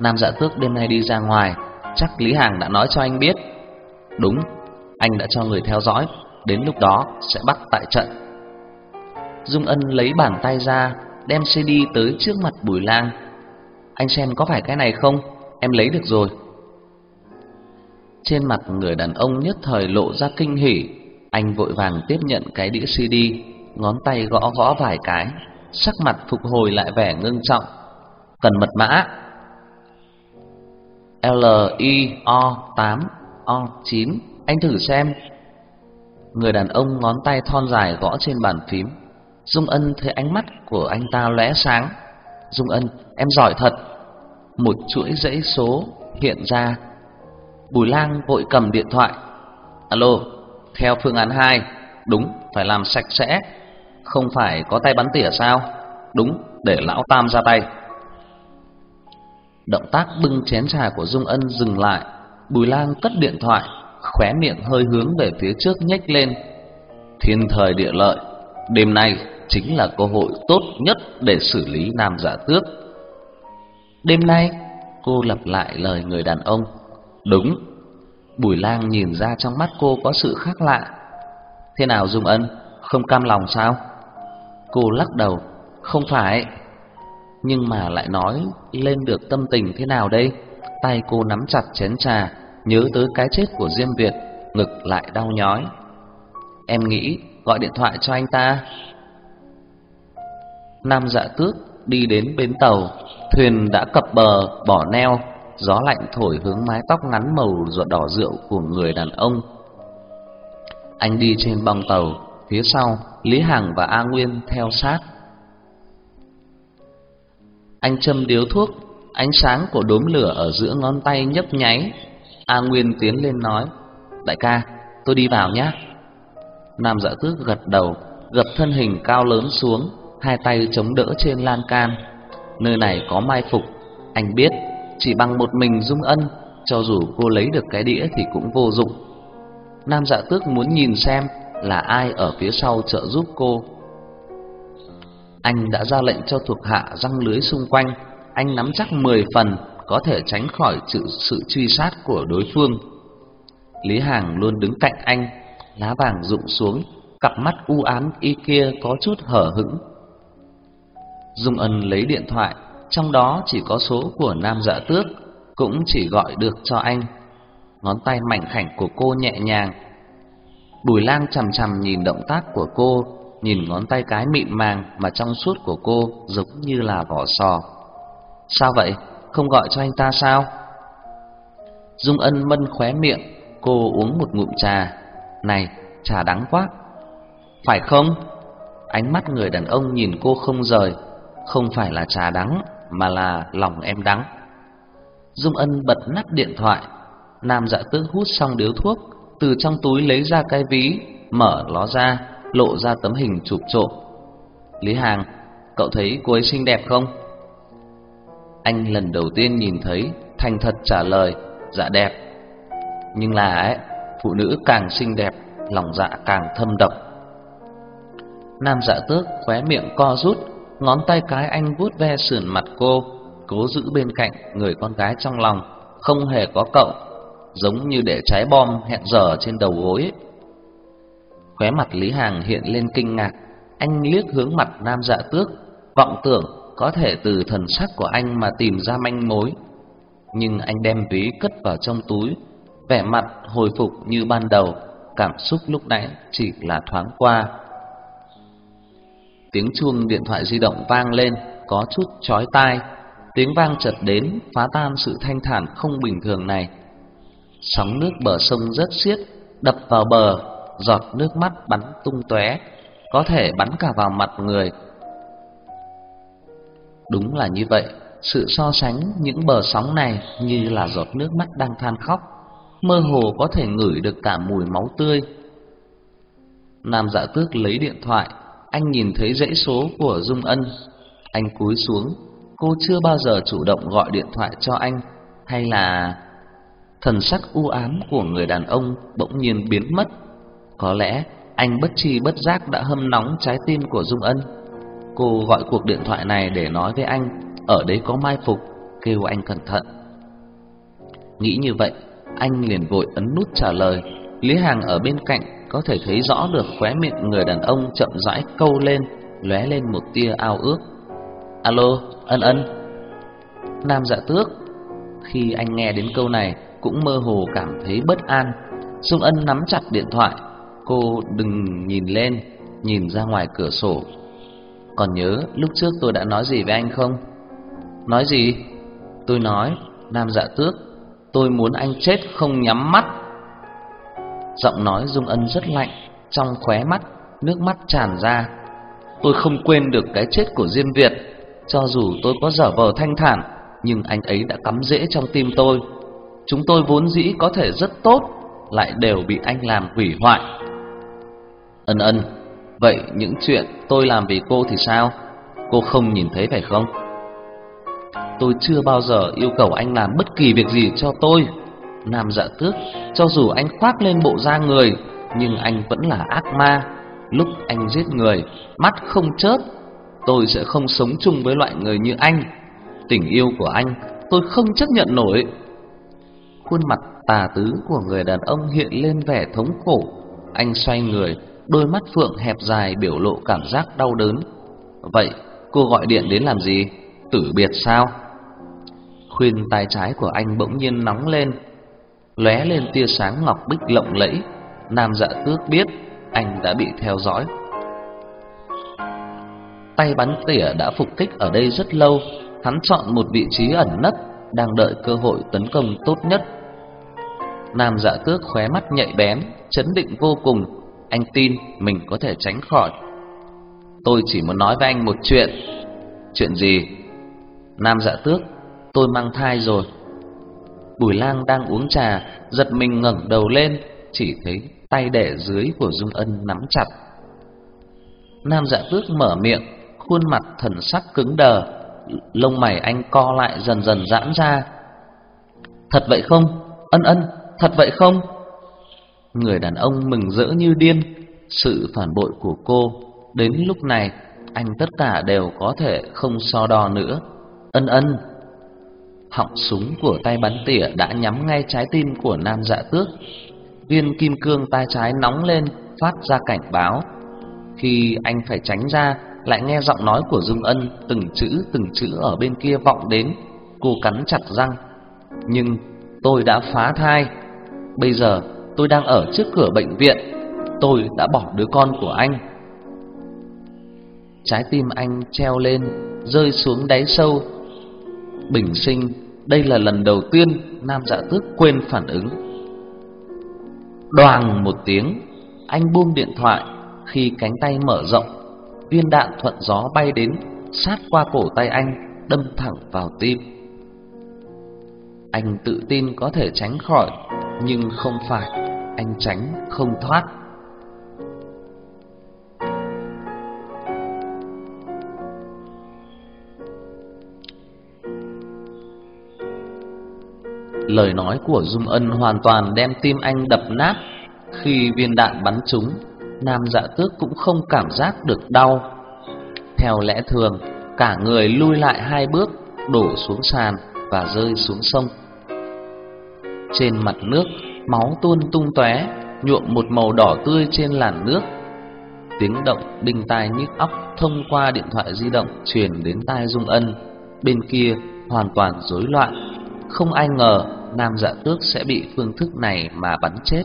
Nam Dạ Tước đêm nay đi ra ngoài, chắc Lý Hàng đã nói cho anh biết. Đúng, anh đã cho người theo dõi, đến lúc đó sẽ bắt tại trận. Dung Ân lấy bàn tay ra, đem CD tới trước mặt Bùi Lang. Anh xem có phải cái này không? Em lấy được rồi. Trên mặt người đàn ông nhất thời lộ ra kinh hỉ, anh vội vàng tiếp nhận cái đĩa CD, ngón tay gõ gõ vài cái, sắc mặt phục hồi lại vẻ ngưng trọng. Cần mật mã. L I O 8 O 9, anh thử xem. Người đàn ông ngón tay thon dài gõ trên bàn phím. Dung Ân thấy ánh mắt của anh ta lóe sáng. Dung Ân, em giỏi thật. Một chuỗi dãy số hiện ra. Bùi Lang vội cầm điện thoại. Alo, theo phương án 2, đúng, phải làm sạch sẽ. Không phải có tay bắn tỉa sao? Đúng, để lão Tam ra tay. Động tác bưng chén trà của Dung Ân dừng lại. Bùi Lang cất điện thoại, khóe miệng hơi hướng về phía trước nhếch lên. Thiên thời địa lợi, đêm nay chính là cơ hội tốt nhất để xử lý nam giả tước. Đêm nay, cô lặp lại lời người đàn ông. Đúng. Bùi Lang nhìn ra trong mắt cô có sự khác lạ. Thế nào Dung Ân, không cam lòng sao? Cô lắc đầu, không phải. Nhưng mà lại nói lên được tâm tình thế nào đây? Tay cô nắm chặt chén trà, nhớ tới cái chết của Diêm Việt, ngực lại đau nhói. Em nghĩ gọi điện thoại cho anh ta. Nam Dạ Tước đi đến bến tàu, thuyền đã cập bờ bỏ neo, gió lạnh thổi hướng mái tóc ngắn màu ruột đỏ rượu của người đàn ông. Anh đi trên bong tàu, phía sau Lý Hằng và A Nguyên theo sát. Anh châm điếu thuốc, ánh sáng của đốm lửa ở giữa ngón tay nhấp nháy. A Nguyên tiến lên nói: "Đại ca, tôi đi vào nhé." Nam Dạ Tước gật đầu, gập thân hình cao lớn xuống, hai tay chống đỡ trên lan can. Nơi này có mai phục, anh biết, chỉ bằng một mình Dung Ân, cho dù cô lấy được cái đĩa thì cũng vô dụng. Nam Dạ Tước muốn nhìn xem là ai ở phía sau trợ giúp cô. Anh đã ra lệnh cho thuộc hạ răng lưới xung quanh, anh nắm chắc 10 phần có thể tránh khỏi sự, sự truy sát của đối phương. Lý Hàng luôn đứng cạnh anh, lá vàng rụng xuống, cặp mắt u ám y kia có chút hở hững. Dung Ân lấy điện thoại, trong đó chỉ có số của Nam Dạ Tước, cũng chỉ gọi được cho anh. Ngón tay mảnh khảnh của cô nhẹ nhàng. Bùi Lang chằm chằm nhìn động tác của cô, nhìn ngón tay cái mịn màng mà trong suốt của cô giống như là vỏ sò. Sao vậy? Không gọi cho anh ta sao? Dung Ân mân khóe miệng, cô uống một ngụm trà. Này, trà đắng quá. Phải không? Ánh mắt người đàn ông nhìn cô không rời, không phải là trà đắng mà là lòng em đắng. Dung Ân bật nắp điện thoại, Nam Dạ Tước hút xong điếu thuốc, từ trong túi lấy ra cái ví, mở nó ra, lộ ra tấm hình chụp trộm. Lý Hàng, cậu thấy cô ấy xinh đẹp không? Anh lần đầu tiên nhìn thấy, thành thật trả lời, dạ đẹp. Nhưng là ấy, phụ nữ càng xinh đẹp, lòng dạ càng thâm độc. Nam dạ tước khóe miệng co rút, ngón tay cái anh vuốt ve sườn mặt cô, cố giữ bên cạnh người con gái trong lòng, không hề có cậu, giống như để trái bom hẹn giờ trên đầu gối. Ấy. Khóe mặt Lý Hàng hiện lên kinh ngạc, anh liếc hướng mặt Nam Dạ Tước, vọng tưởng có thể từ thần sắc của anh mà tìm ra manh mối. Nhưng anh đem ví cất vào trong túi, vẻ mặt hồi phục như ban đầu, cảm xúc lúc nãy chỉ là thoáng qua. Tiếng chuông điện thoại di động vang lên, có chút chói tai. Tiếng vang chợt đến, phá tan sự thanh thản không bình thường này. Sóng nước bờ sông rất xiết, đập vào bờ, giọt nước mắt bắn tung tóe, có thể bắn cả vào mặt người. Đúng là như vậy, sự so sánh những bờ sóng này như là giọt nước mắt đang than khóc, mơ hồ có thể ngửi được cả mùi máu tươi. Nam Dạ Tước lấy điện thoại, anh nhìn thấy dãy số của Dung Ân, anh cúi xuống, cô chưa bao giờ chủ động gọi điện thoại cho anh, hay là thần sắc u ám của người đàn ông bỗng nhiên biến mất. Có lẽ anh bất tri bất giác đã hâm nóng trái tim của Dung Ân. Cô gọi cuộc điện thoại này để nói với anh, ở đấy có mai phục, kêu anh cẩn thận. Nghĩ như vậy, anh liền vội ấn nút trả lời. Lý Hàng ở bên cạnh có thể thấy rõ được khóe miệng người đàn ông chậm rãi câu lên, lóe lên một tia ao ước. "Alo, Ân Ân." Nam Dạ Tước. Khi anh nghe đến câu này, cũng mơ hồ cảm thấy bất an. Dung Ân nắm chặt điện thoại, cô đừng nhìn lên, nhìn ra ngoài cửa sổ. Còn nhớ lúc trước tôi đã nói gì với anh không? Nói gì? Tôi nói, Nam Dạ Tước, tôi muốn anh chết không nhắm mắt. Giọng nói Dung Ân rất lạnh, trong khóe mắt nước mắt tràn ra. Tôi không quên được cái chết của Diêm Việt, cho dù tôi có dở vờ thanh thản, nhưng anh ấy đã cắm rễ trong tim tôi. Chúng tôi vốn dĩ có thể rất tốt, lại đều bị anh làm hủy hoại. Ân ân, vậy những chuyện tôi làm vì cô thì sao? Cô không nhìn thấy phải không? Tôi chưa bao giờ yêu cầu anh làm bất kỳ việc gì cho tôi. Nam dạ tước, cho dù anh khoác lên bộ da người, nhưng anh vẫn là ác ma. Lúc anh giết người, mắt không chớp, tôi sẽ không sống chung với loại người như anh. Tình yêu của anh, tôi không chấp nhận nổi. Khuôn mặt tà tứ của người đàn ông hiện lên vẻ thống khổ. Anh xoay người, đôi mắt phượng hẹp dài biểu lộ cảm giác đau đớn. Vậy, cô gọi điện đến làm gì? Tử biệt sao? Khuyên tay trái của anh bỗng nhiên nóng lên, lóe lên tia sáng ngọc bích lộng lẫy. Nam Dạ Tước biết anh đã bị theo dõi. Tay bắn tỉa đã phục kích ở đây rất lâu, hắn chọn một vị trí ẩn nấp, đang đợi cơ hội tấn công tốt nhất. Nam Dạ Tước khóe mắt nhạy bén, chấn định vô cùng, anh tin mình có thể tránh khỏi. Tôi chỉ muốn nói với anh một chuyện. Chuyện gì? Nam Dạ Tước, tôi mang thai rồi. Bùi Lang đang uống trà, giật mình ngẩng đầu lên, chỉ thấy tay đẻ dưới của Dung Ân nắm chặt. Nam Dạ Tước mở miệng, khuôn mặt thần sắc cứng đờ, lông mày anh co lại dần dần giãn ra. Thật vậy không? Ân Ân, thật vậy không? Người đàn ông mừng rỡ như điên, sự phản bội của cô đến lúc này anh tất cả đều có thể không so đo nữa. Ân Ân Họng súng của tay bắn tỉa đã nhắm ngay trái tim của nam dạ tước. Viên kim cương tay trái nóng lên, phát ra cảnh báo. Khi anh phải tránh ra, lại nghe giọng nói của Dung Ân từng chữ từng chữ ở bên kia vọng đến. Cô cắn chặt răng. Nhưng tôi đã phá thai. Bây giờ tôi đang ở trước cửa bệnh viện. Tôi đã bỏ đứa con của anh. Trái tim anh treo lên, rơi xuống đáy sâu. Bình sinh đây là lần đầu tiên Nam Dạ Tước quên phản ứng. Đoàn một tiếng, anh buông điện thoại khi cánh tay mở rộng, viên đạn thuận gió bay đến, sát qua cổ tay anh, đâm thẳng vào tim. Anh tự tin có thể tránh khỏi, nhưng không phải, anh tránh không thoát. Lời nói của Dung Ân hoàn toàn đem tim anh đập nát. Khi viên đạn bắn trúng, Nam Dạ Tước cũng không cảm giác được đau. Theo lẽ thường, cả người lui lại hai bước, đổ xuống sàn và rơi xuống sông. Trên mặt nước, máu tuôn tung tóe, nhuộm một màu đỏ tươi trên làn nước. Tiếng động đinh tai nhức óc thông qua điện thoại di động truyền đến tai Dung Ân. Bên kia hoàn toàn rối loạn, không ai ngờ nam dạ tước sẽ bị phương thức này mà bắn chết.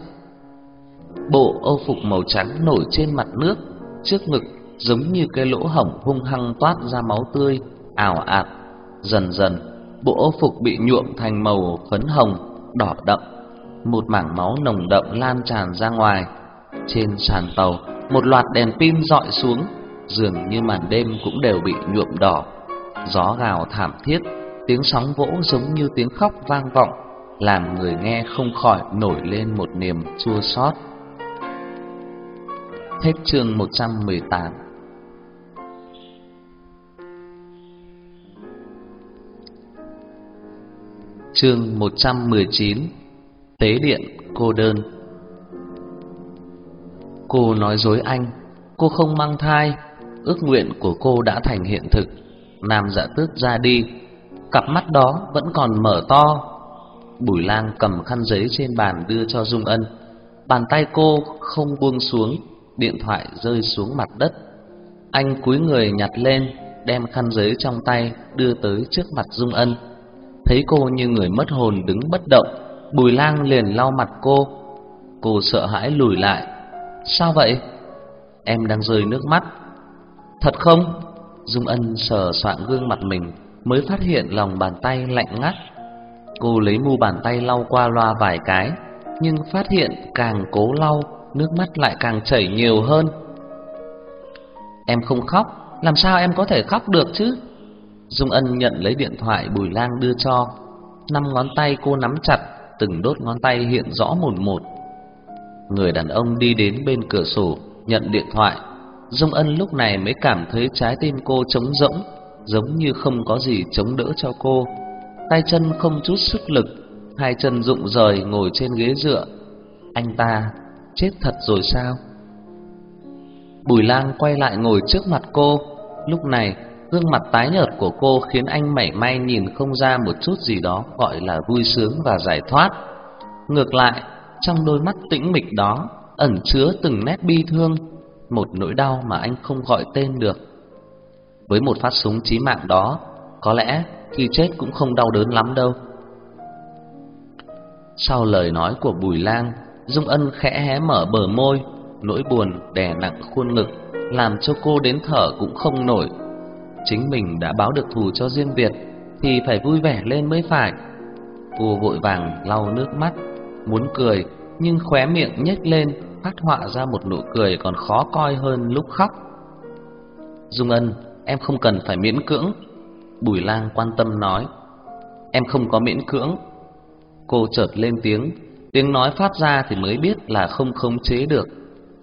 Bộ âu phục màu trắng nổi trên mặt nước, trước ngực giống như cái lỗ hổng hung hăng toát ra máu tươi, ảo ạt. Dần dần, bộ âu phục bị nhuộm thành màu phấn hồng, đỏ đậm. Một mảng máu nồng đậm lan tràn ra ngoài. Trên sàn tàu, một loạt đèn pin dọi xuống, dường như màn đêm cũng đều bị nhuộm đỏ. Gió gào thảm thiết, tiếng sóng vỗ giống như tiếng khóc vang vọng, làm người nghe không khỏi nổi lên một niềm chua xót. Hết chương 118 Chương 119 Tế điện cô đơn. Cô nói dối anh, Cô không mang thai, Ước nguyện của cô đã thành hiện thực. Nam dạ tước ra đi Cặp mắt đó vẫn còn mở to Bùi Lang cầm khăn giấy trên bàn đưa cho Dung Ân. Bàn tay cô không buông xuống, điện thoại rơi xuống mặt đất. Anh cúi người nhặt lên, đem khăn giấy trong tay đưa tới trước mặt Dung Ân. Thấy cô như người mất hồn đứng bất động, Bùi Lang liền lau mặt cô. Cô sợ hãi lùi lại. "Sao vậy?" Em đang rơi nước mắt. "Thật không?" Dung Ân sờ soạng gương mặt mình, mới phát hiện lòng bàn tay lạnh ngắt. Cô lấy mu bàn tay lau qua loa vài cái, nhưng phát hiện càng cố lau, nước mắt lại càng chảy nhiều hơn. "Em không khóc, làm sao em có thể khóc được chứ?" Dung Ân nhận lấy điện thoại Bùi Lang đưa cho, năm ngón tay cô nắm chặt, từng đốt ngón tay hiện rõ một một. Người đàn ông đi đến bên cửa sổ, nhận điện thoại. Dung Ân lúc này mới cảm thấy trái tim cô trống rỗng, giống như không có gì chống đỡ cho cô. Tay chân không chút sức lực, hai chân rụng rời ngồi trên ghế dựa. Anh ta chết thật rồi sao? Bùi Lang quay lại ngồi trước mặt cô, lúc này gương mặt tái nhợt của cô khiến anh mảy may nhìn không ra một chút gì đó gọi là vui sướng và giải thoát. Ngược lại, trong đôi mắt tĩnh mịch đó ẩn chứa từng nét bi thương, một nỗi đau mà anh không gọi tên được. Với một phát súng chí mạng đó, có lẽ khi chết cũng không đau đớn lắm đâu. Sau lời nói của Bùi Lang, Dung Ân khẽ hé mở bờ môi, nỗi buồn đè nặng khuôn ngực, làm cho cô đến thở cũng không nổi. Chính mình đã báo được thù cho Diên Việt thì phải vui vẻ lên mới phải. Cô vội vàng lau nước mắt, muốn cười nhưng khóe miệng nhếch lên, phát họa ra một nụ cười còn khó coi hơn lúc khóc. Dung Ân, em không cần phải miễn cưỡng. Bùi Lang quan tâm nói. Em không có miễn cưỡng. Cô chợt lên tiếng, tiếng nói phát ra thì mới biết là không khống chế được.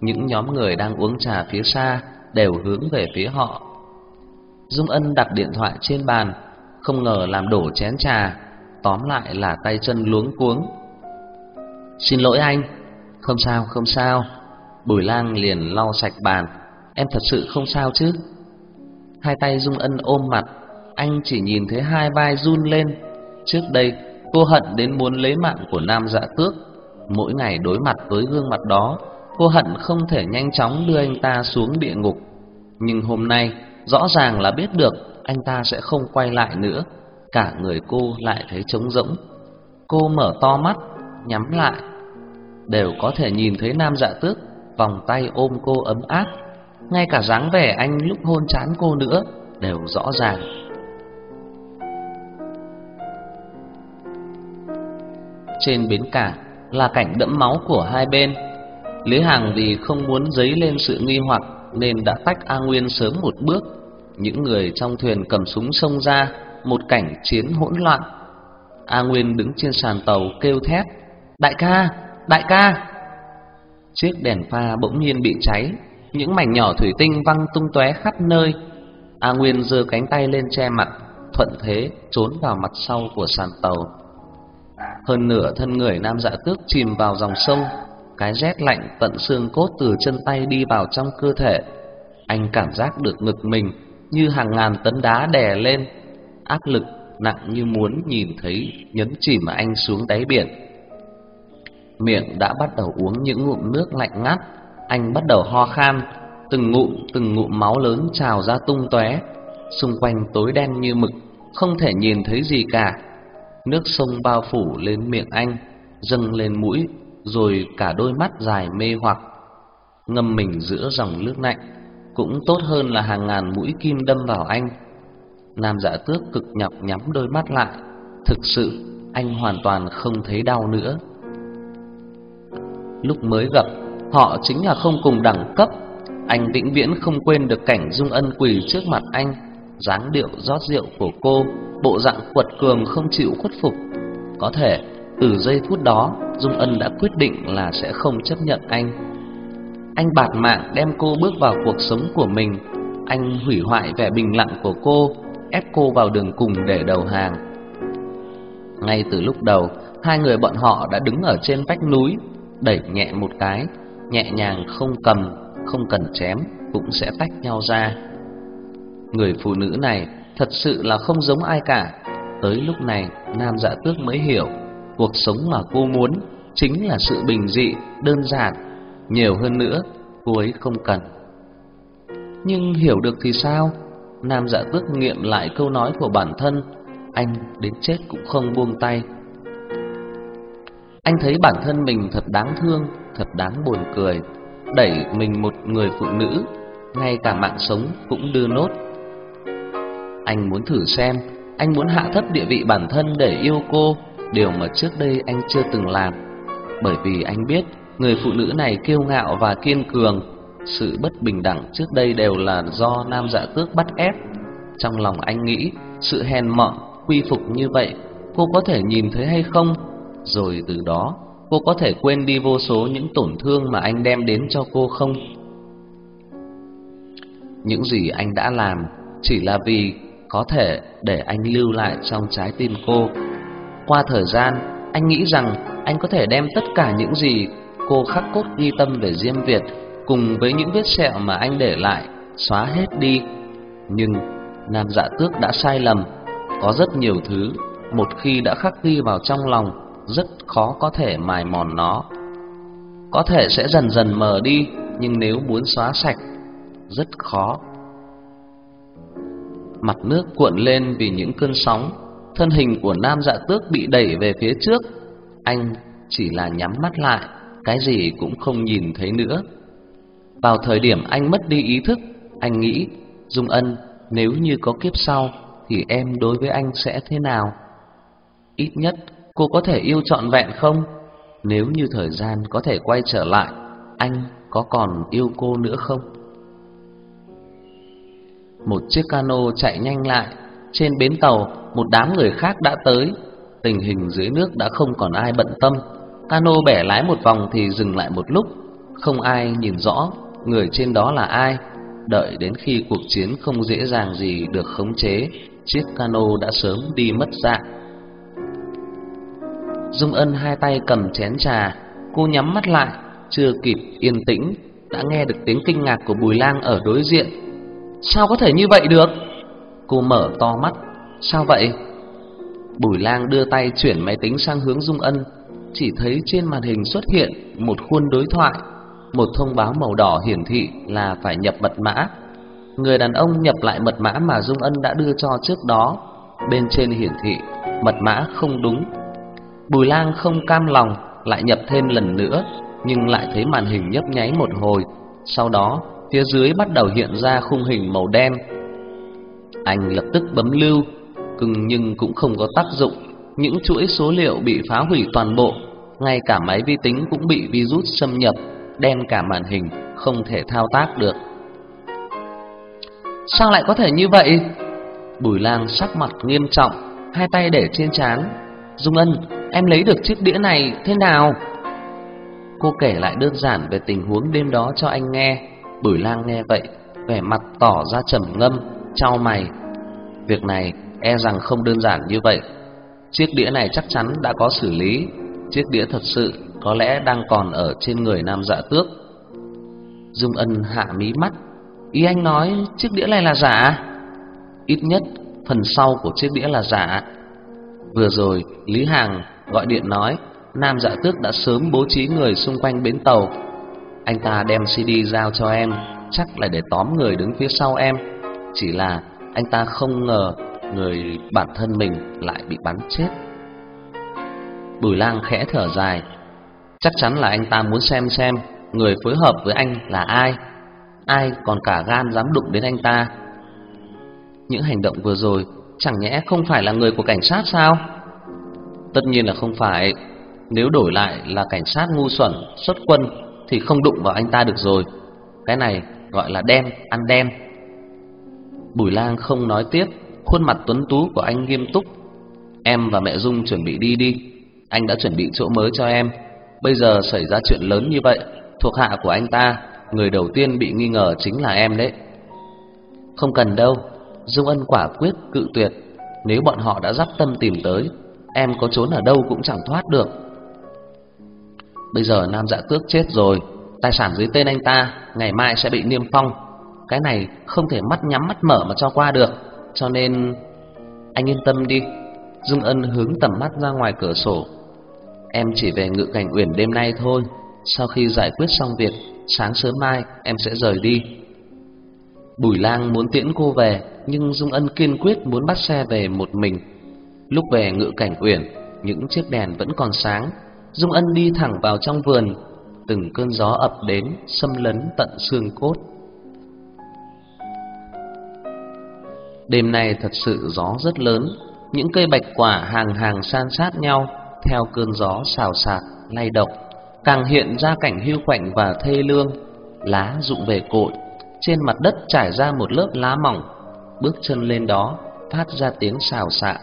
Những nhóm người đang uống trà phía xa đều hướng về phía họ. Dung Ân đặt điện thoại trên bàn, không ngờ làm đổ chén trà, tóm lại là tay chân luống cuống. "Xin lỗi anh." "Không sao, không sao." Bùi Lang liền lau sạch bàn, "Em thật sự không sao chứ?" Hai tay Dung Ân ôm mặt, anh chỉ nhìn thấy hai vai run lên. Trước đây, cô hận đến muốn lấy mạng của Nam Dạ Tước. Mỗi ngày đối mặt với gương mặt đó, cô hận không thể nhanh chóng đưa anh ta xuống địa ngục. Nhưng hôm nay, rõ ràng là biết được anh ta sẽ không quay lại nữa, cả người cô lại thấy trống rỗng. Cô mở to mắt, nhắm lại, đều có thể nhìn thấy Nam Dạ Tước vòng tay ôm cô ấm áp, ngay cả dáng vẻ anh lúc hôn chán cô nữa đều rõ ràng. Trên bến cảng là cảnh đẫm máu của hai bên. Lý Hằng vì không muốn dấy lên sự nghi hoặc nên đã tách A Nguyên sớm một bước. Những người trong thuyền cầm súng xông ra, một cảnh chiến hỗn loạn. A Nguyên đứng trên sàn tàu kêu thét: "Đại ca, đại ca!" Chiếc đèn pha bỗng nhiên bị cháy, những mảnh nhỏ thủy tinh văng tung tóe khắp nơi. A Nguyên giơ cánh tay lên che mặt, thuận thế trốn vào mặt sau của sàn tàu. Hơn nửa thân người nam dạ tước chìm vào dòng sông, cái rét lạnh tận xương cốt từ chân tay đi vào trong cơ thể. Anh cảm giác được ngực mình như hàng ngàn tấn đá đè lên, áp lực nặng như muốn nhìn thấy nhấn chìm anh xuống đáy biển. Miệng đã bắt đầu uống những ngụm nước lạnh ngắt, anh bắt đầu ho khan, từng ngụm từng ngụm máu lớn trào ra tung tóe, xung quanh tối đen như mực, không thể nhìn thấy gì cả. Nước sông bao phủ lên miệng anh, dâng lên mũi, rồi cả đôi mắt dài mê hoặc. Ngâm mình giữa dòng nước lạnh, cũng tốt hơn là hàng ngàn mũi kim đâm vào anh. Nam Dạ Tước cực nhọc nhắm đôi mắt lại, thực sự anh hoàn toàn không thấy đau nữa. Lúc mới gặp, họ chính là không cùng đẳng cấp. Anh vĩnh viễn không quên được cảnh Dung Ân quỳ trước mặt anh, dáng điệu rót rượu của cô, bộ dạng quật cường không chịu khuất phục. Có thể từ giây phút đó, Dung Ân đã quyết định là sẽ không chấp nhận anh. Anh bạt mạng đem cô bước vào cuộc sống của mình, anh hủy hoại vẻ bình lặng của cô, ép cô vào đường cùng để đầu hàng. Ngay từ lúc đầu, hai người bọn họ đã đứng ở trên vách núi, đẩy nhẹ một cái, nhẹ nhàng không cầm, không cần chém cũng sẽ tách nhau ra. Người phụ nữ này thật sự là không giống ai cả. Tới lúc này, Nam Dạ Tước mới hiểu, cuộc sống mà cô muốn chính là sự bình dị, đơn giản, nhiều hơn nữa cô ấy không cần. Nhưng hiểu được thì sao? Nam Dạ Tước nghiệm lại câu nói của bản thân, anh đến chết cũng không buông tay. Anh thấy bản thân mình thật đáng thương, thật đáng buồn cười, đẩy mình một người phụ nữ, ngay cả mạng sống cũng đưa nốt. Anh muốn thử xem, anh muốn hạ thấp địa vị bản thân để yêu cô, điều mà trước đây anh chưa từng làm. Bởi vì anh biết người phụ nữ này kiêu ngạo và kiên cường, sự bất bình đẳng trước đây đều là do nam dạ tước bắt ép. Trong lòng anh nghĩ, sự hèn mọn, quy phục như vậy, cô có thể nhìn thấy hay không? Rồi từ đó, cô có thể quên đi vô số những tổn thương mà anh đem đến cho cô không? Những gì anh đã làm chỉ là vì có thể để anh lưu lại trong trái tim cô. Qua thời gian, anh nghĩ rằng anh có thể đem tất cả những gì cô khắc cốt ghi tâm về Diêm Việt cùng với những vết sẹo mà anh để lại xóa hết đi. Nhưng Nam Dạ Tước đã sai lầm, có rất nhiều thứ một khi đã khắc ghi vào trong lòng rất khó có thể mài mòn nó. Có thể sẽ dần dần mờ đi, nhưng nếu muốn xóa sạch rất khó. Mặt nước cuộn lên vì những cơn sóng, thân hình của Nam Dạ Tước bị đẩy về phía trước. Anh chỉ là nhắm mắt lại, cái gì cũng không nhìn thấy nữa. Vào thời điểm anh mất đi ý thức, anh nghĩ, Dung Ân, nếu như có kiếp sau thì em đối với anh sẽ thế nào? Ít nhất cô có thể yêu trọn vẹn không? Nếu như thời gian có thể quay trở lại, anh có còn yêu cô nữa không? Một chiếc cano chạy nhanh lại, trên bến tàu một đám người khác đã tới. Tình hình dưới nước đã không còn ai bận tâm. Cano bẻ lái một vòng thì dừng lại một lúc, không ai nhìn rõ người trên đó là ai. Đợi đến khi cuộc chiến không dễ dàng gì được khống chế, chiếc cano đã sớm đi mất dạng. Dung Ân hai tay cầm chén trà, cô nhắm mắt lại, chưa kịp yên tĩnh đã nghe được tiếng kinh ngạc của Bùi Lang ở đối diện. Sao có thể như vậy được? Cô mở to mắt, sao vậy? Bùi Lang đưa tay chuyển máy tính sang hướng Dung Ân, chỉ thấy trên màn hình xuất hiện một khuôn đối thoại, một thông báo màu đỏ hiển thị là phải nhập mật mã. Người đàn ông nhập lại mật mã mà Dung Ân đã đưa cho trước đó, bên trên hiển thị mật mã không đúng. Bùi Lang không cam lòng lại nhập thêm lần nữa, nhưng lại thấy màn hình nhấp nháy một hồi, sau đó phía dưới bắt đầu hiện ra khung hình màu đen. Anh lập tức bấm lưu, cưng nhưng cũng không có tác dụng, những chuỗi số liệu bị phá hủy toàn bộ, ngay cả máy vi tính cũng bị virus xâm nhập, đen cả màn hình, không thể thao tác được. Sao lại có thể như vậy? Bùi Lang sắc mặt nghiêm trọng, hai tay để trên trán. Dung Ân, em lấy được chiếc đĩa này thế nào? Cô kể lại đơn giản về tình huống đêm đó cho anh nghe. Bửu Lang nghe vậy, vẻ mặt tỏ ra trầm ngâm, trao mày. Việc này e rằng không đơn giản như vậy. Chiếc đĩa này chắc chắn đã có xử lý, chiếc đĩa thật sự có lẽ đang còn ở trên người nam dạ tước. Dung Ân hạ mí mắt, ý anh nói chiếc đĩa này là giả? Ít nhất phần sau của chiếc đĩa là giả. Vừa rồi Lý Hàng gọi điện nói Nam Dạ Tước đã sớm bố trí người xung quanh bến tàu. Anh ta đem CD giao cho em, chắc là để tóm người đứng phía sau em. Chỉ là anh ta không ngờ người bản thân mình lại bị bắn chết. Bùi Lang khẽ thở dài, chắc chắn là anh ta muốn xem xem người phối hợp với anh là ai, ai còn cả gan dám đụng đến anh ta. Những hành động vừa rồi chẳng nhẽ không phải là người của cảnh sát sao? Tất nhiên là không phải. Nếu đổi lại là cảnh sát ngu xuẩn xuất quân thì không đụng vào anh ta được rồi. Cái này gọi là đem ăn đem. Bùi Lang không nói tiếp, khuôn mặt tuấn tú của anh nghiêm túc. Em và mẹ Dung chuẩn bị đi đi, anh đã chuẩn bị chỗ mới cho em. Bây giờ xảy ra chuyện lớn như vậy, thuộc hạ của anh ta, người đầu tiên bị nghi ngờ chính là em đấy. Không cần đâu, Dung Ân quả quyết cự tuyệt, nếu bọn họ đã dắt tâm tìm tới, em có trốn ở đâu cũng chẳng thoát được. Bây giờ Nam Dạ Tước chết rồi, tài sản dưới tên anh ta ngày mai sẽ bị niêm phong. Cái này không thể mắt nhắm mắt mở mà cho qua được, cho nên anh yên tâm đi. Dung Ân hướng tầm mắt ra ngoài cửa sổ. Em chỉ về Ngự Cảnh Uyển đêm nay thôi, sau khi giải quyết xong việc, sáng sớm mai em sẽ rời đi. Bùi Lang muốn tiễn cô về, nhưng Dung Ân kiên quyết muốn bắt xe về một mình. Lúc về Ngự Cảnh Uyển, những chiếc đèn vẫn còn sáng, Dung Ân đi thẳng vào trong vườn, từng cơn gió ập đến xâm lấn tận xương cốt. Đêm nay thật sự gió rất lớn, những cây bạch quả hàng hàng san sát nhau theo cơn gió xào xạc lay động, càng hiện ra cảnh hưu quạnh và thê lương. Lá rụng về cội, trên mặt đất trải ra một lớp lá mỏng, bước chân lên đó phát ra tiếng xào xạo.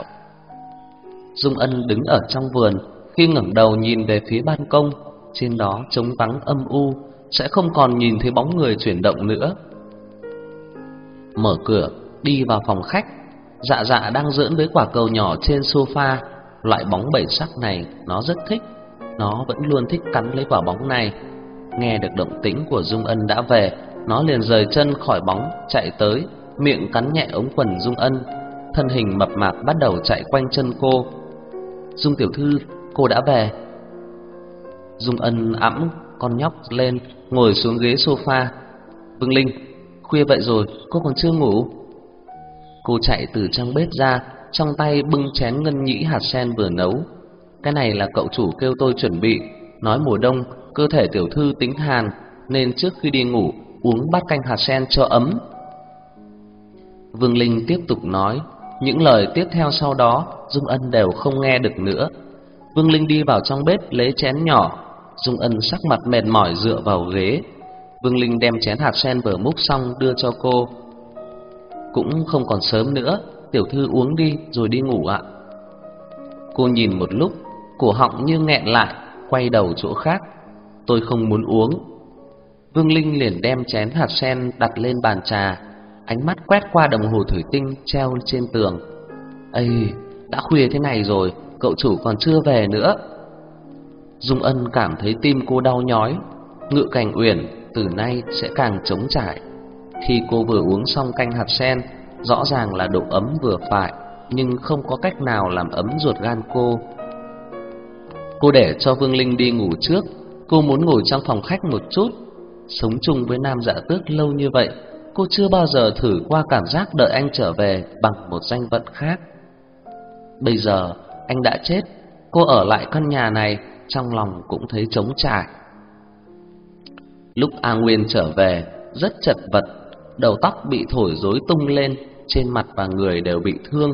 Dung Ân đứng ở trong vườn, khi ngẩng đầu nhìn về phía ban công, trên đó trống vắng âm u, sẽ không còn nhìn thấy bóng người chuyển động nữa. Mở cửa, đi vào phòng khách, Dạ Dạ đang dưỡng với quả cầu nhỏ trên sofa, loại bóng bảy sắc này nó rất thích, nó vẫn luôn thích cắn lấy quả bóng này. Nghe được động tĩnh của Dung Ân đã về, nó liền rời chân khỏi bóng, chạy tới, miệng cắn nhẹ ống quần Dung Ân, thân hình mập mạp bắt đầu chạy quanh chân cô. Dung tiểu thư, cô đã về. Dung Ân ẵm con nhóc lên, ngồi xuống ghế sofa. Vương Linh, khuya vậy rồi, cô còn chưa ngủ? Cô chạy từ trong bếp ra, trong tay bưng chén ngân nhĩ hạt sen vừa nấu. Cái này là cậu chủ kêu tôi chuẩn bị, nói mùa đông cơ thể tiểu thư tính hàn nên trước khi đi ngủ uống bát canh hạt sen cho ấm. Vương Linh tiếp tục nói, những lời tiếp theo sau đó Dung Ân đều không nghe được nữa. Vương Linh đi vào trong bếp lấy chén nhỏ, Dung Ân sắc mặt mệt mỏi dựa vào ghế. Vương Linh đem chén hạt sen vừa múc xong đưa cho cô. Cũng không còn sớm nữa, tiểu thư uống đi rồi đi ngủ ạ. Cô nhìn một lúc, cổ họng như nghẹn lại, quay đầu chỗ khác. Tôi không muốn uống. Vương Linh liền đem chén hạt sen đặt lên bàn trà, ánh mắt quét qua đồng hồ thủy tinh treo trên tường. "Ây, đã khuya thế này rồi, cậu chủ còn chưa về nữa." Dung Ân cảm thấy tim cô đau nhói, Ngự Cảnh Uyển từ nay sẽ càng chống trải. Khi cô vừa uống xong canh hạt sen, rõ ràng là độ ấm vừa phải, nhưng không có cách nào làm ấm ruột gan cô. Cô để cho Vương Linh đi ngủ trước, cô muốn ngồi trong phòng khách một chút. Sống chung với nam dạ tước lâu như vậy, cô chưa bao giờ thử qua cảm giác đợi anh trở về bằng một danh vận khác. Bây giờ anh đã chết, cô ở lại căn nhà này trong lòng cũng thấy trống trải. Lúc A Nguyên trở về, rất chật vật, đầu tóc bị thổi rối tung lên, trên mặt và người đều bị thương,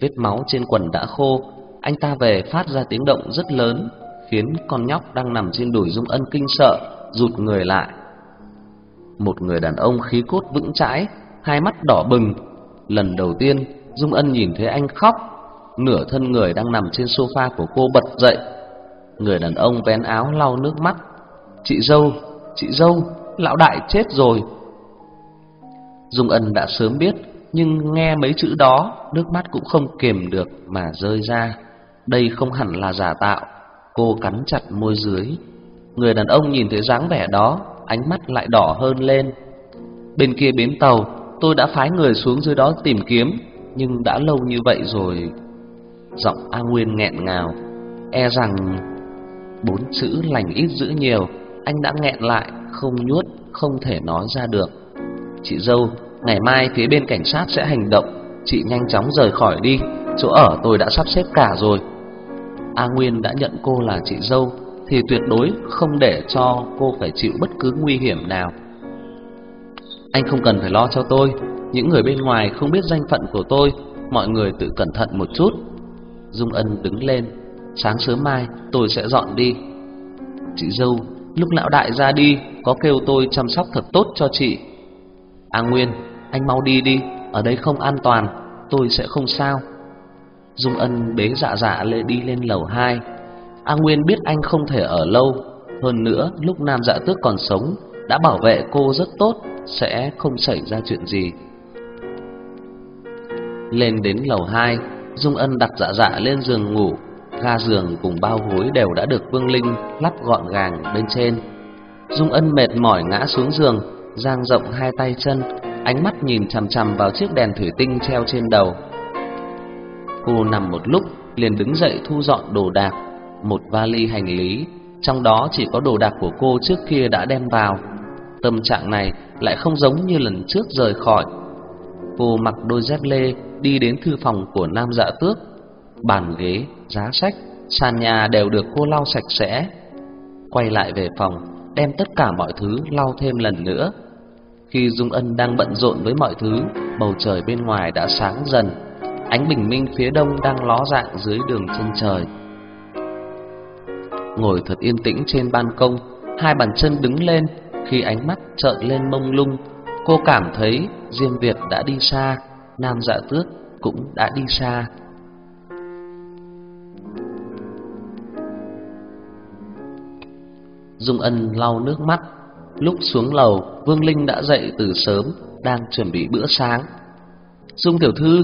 vết máu trên quần đã khô. Anh ta về phát ra tiếng động rất lớn, khiến con nhóc đang nằm trên đùi Dung Ân kinh sợ, rụt người lại. Một người đàn ông khí cốt vững chãi, hai mắt đỏ bừng. Lần đầu tiên, Dung Ân nhìn thấy anh khóc, nửa thân người đang nằm trên sofa của cô bật dậy. Người đàn ông vén áo lau nước mắt. "Chị dâu, chị dâu, lão đại chết rồi." Dung Ân đã sớm biết, nhưng nghe mấy chữ đó, nước mắt cũng không kiềm được mà rơi ra. Đây không hẳn là giả tạo. Cô cắn chặt môi dưới. Người đàn ông nhìn thấy dáng vẻ đó, ánh mắt lại đỏ hơn lên. Bên kia bến tàu, tôi đã phái người xuống dưới đó tìm kiếm, nhưng đã lâu như vậy rồi. Giọng A Nguyên nghẹn ngào, e rằng bốn chữ lành ít giữ nhiều, anh đã nghẹn lại, không nhuốt, không thể nói ra được. Chị dâu, ngày mai phía bên cảnh sát sẽ hành động, chị nhanh chóng rời khỏi đi, chỗ ở tôi đã sắp xếp cả rồi. A Nguyên đã nhận cô là chị dâu thì tuyệt đối không để cho cô phải chịu bất cứ nguy hiểm nào. Anh không cần phải lo cho tôi, những người bên ngoài không biết danh phận của tôi, mọi người tự cẩn thận một chút. Dung Ân đứng lên, sáng sớm mai tôi sẽ dọn đi. Chị dâu, lúc lão đại ra đi có kêu tôi chăm sóc thật tốt cho chị. A Nguyên, anh mau đi đi, ở đây không an toàn, tôi sẽ không sao. Dung Ân bế dạ dạ lê đi lên lầu 2. A Nguyên biết anh không thể ở lâu, hơn nữa lúc Nam Dạ Tước còn sống đã bảo vệ cô rất tốt, sẽ không xảy ra chuyện gì. Lên đến lầu 2, Dung Ân đặt dạ dạ lên giường ngủ, ga giường cùng bao gối đều đã được Vương Linh lắp gọn gàng bên trên. Dung Ân mệt mỏi ngã xuống giường, dang rộng hai tay chân, ánh mắt nhìn chằm chằm vào chiếc đèn thủy tinh treo trên đầu. Cô nằm một lúc, liền đứng dậy thu dọn đồ đạc, một vali hành lý, trong đó chỉ có đồ đạc của cô trước kia đã đem vào. Tâm trạng này lại không giống như lần trước rời khỏi. Cô mặc đôi dép lê đi đến thư phòng của Nam Dạ Tước, bàn ghế, giá sách, sàn nhà đều được cô lau sạch sẽ. Quay lại về phòng, đem tất cả mọi thứ lau thêm lần nữa. Khi Dung Ân đang bận rộn với mọi thứ, bầu trời bên ngoài đã sáng dần. Ánh bình minh phía đông đang ló dạng dưới đường chân trời. Ngồi thật yên tĩnh trên ban công, hai bàn chân đứng lên, khi ánh mắt trợn lên mông lung, cô cảm thấy Diêm Việt đã đi xa, Nam Dạ Tước cũng đã đi xa. Dung Ân lau nước mắt, lúc xuống lầu, Vương Linh đã dậy từ sớm, đang chuẩn bị bữa sáng. Dung tiểu thư,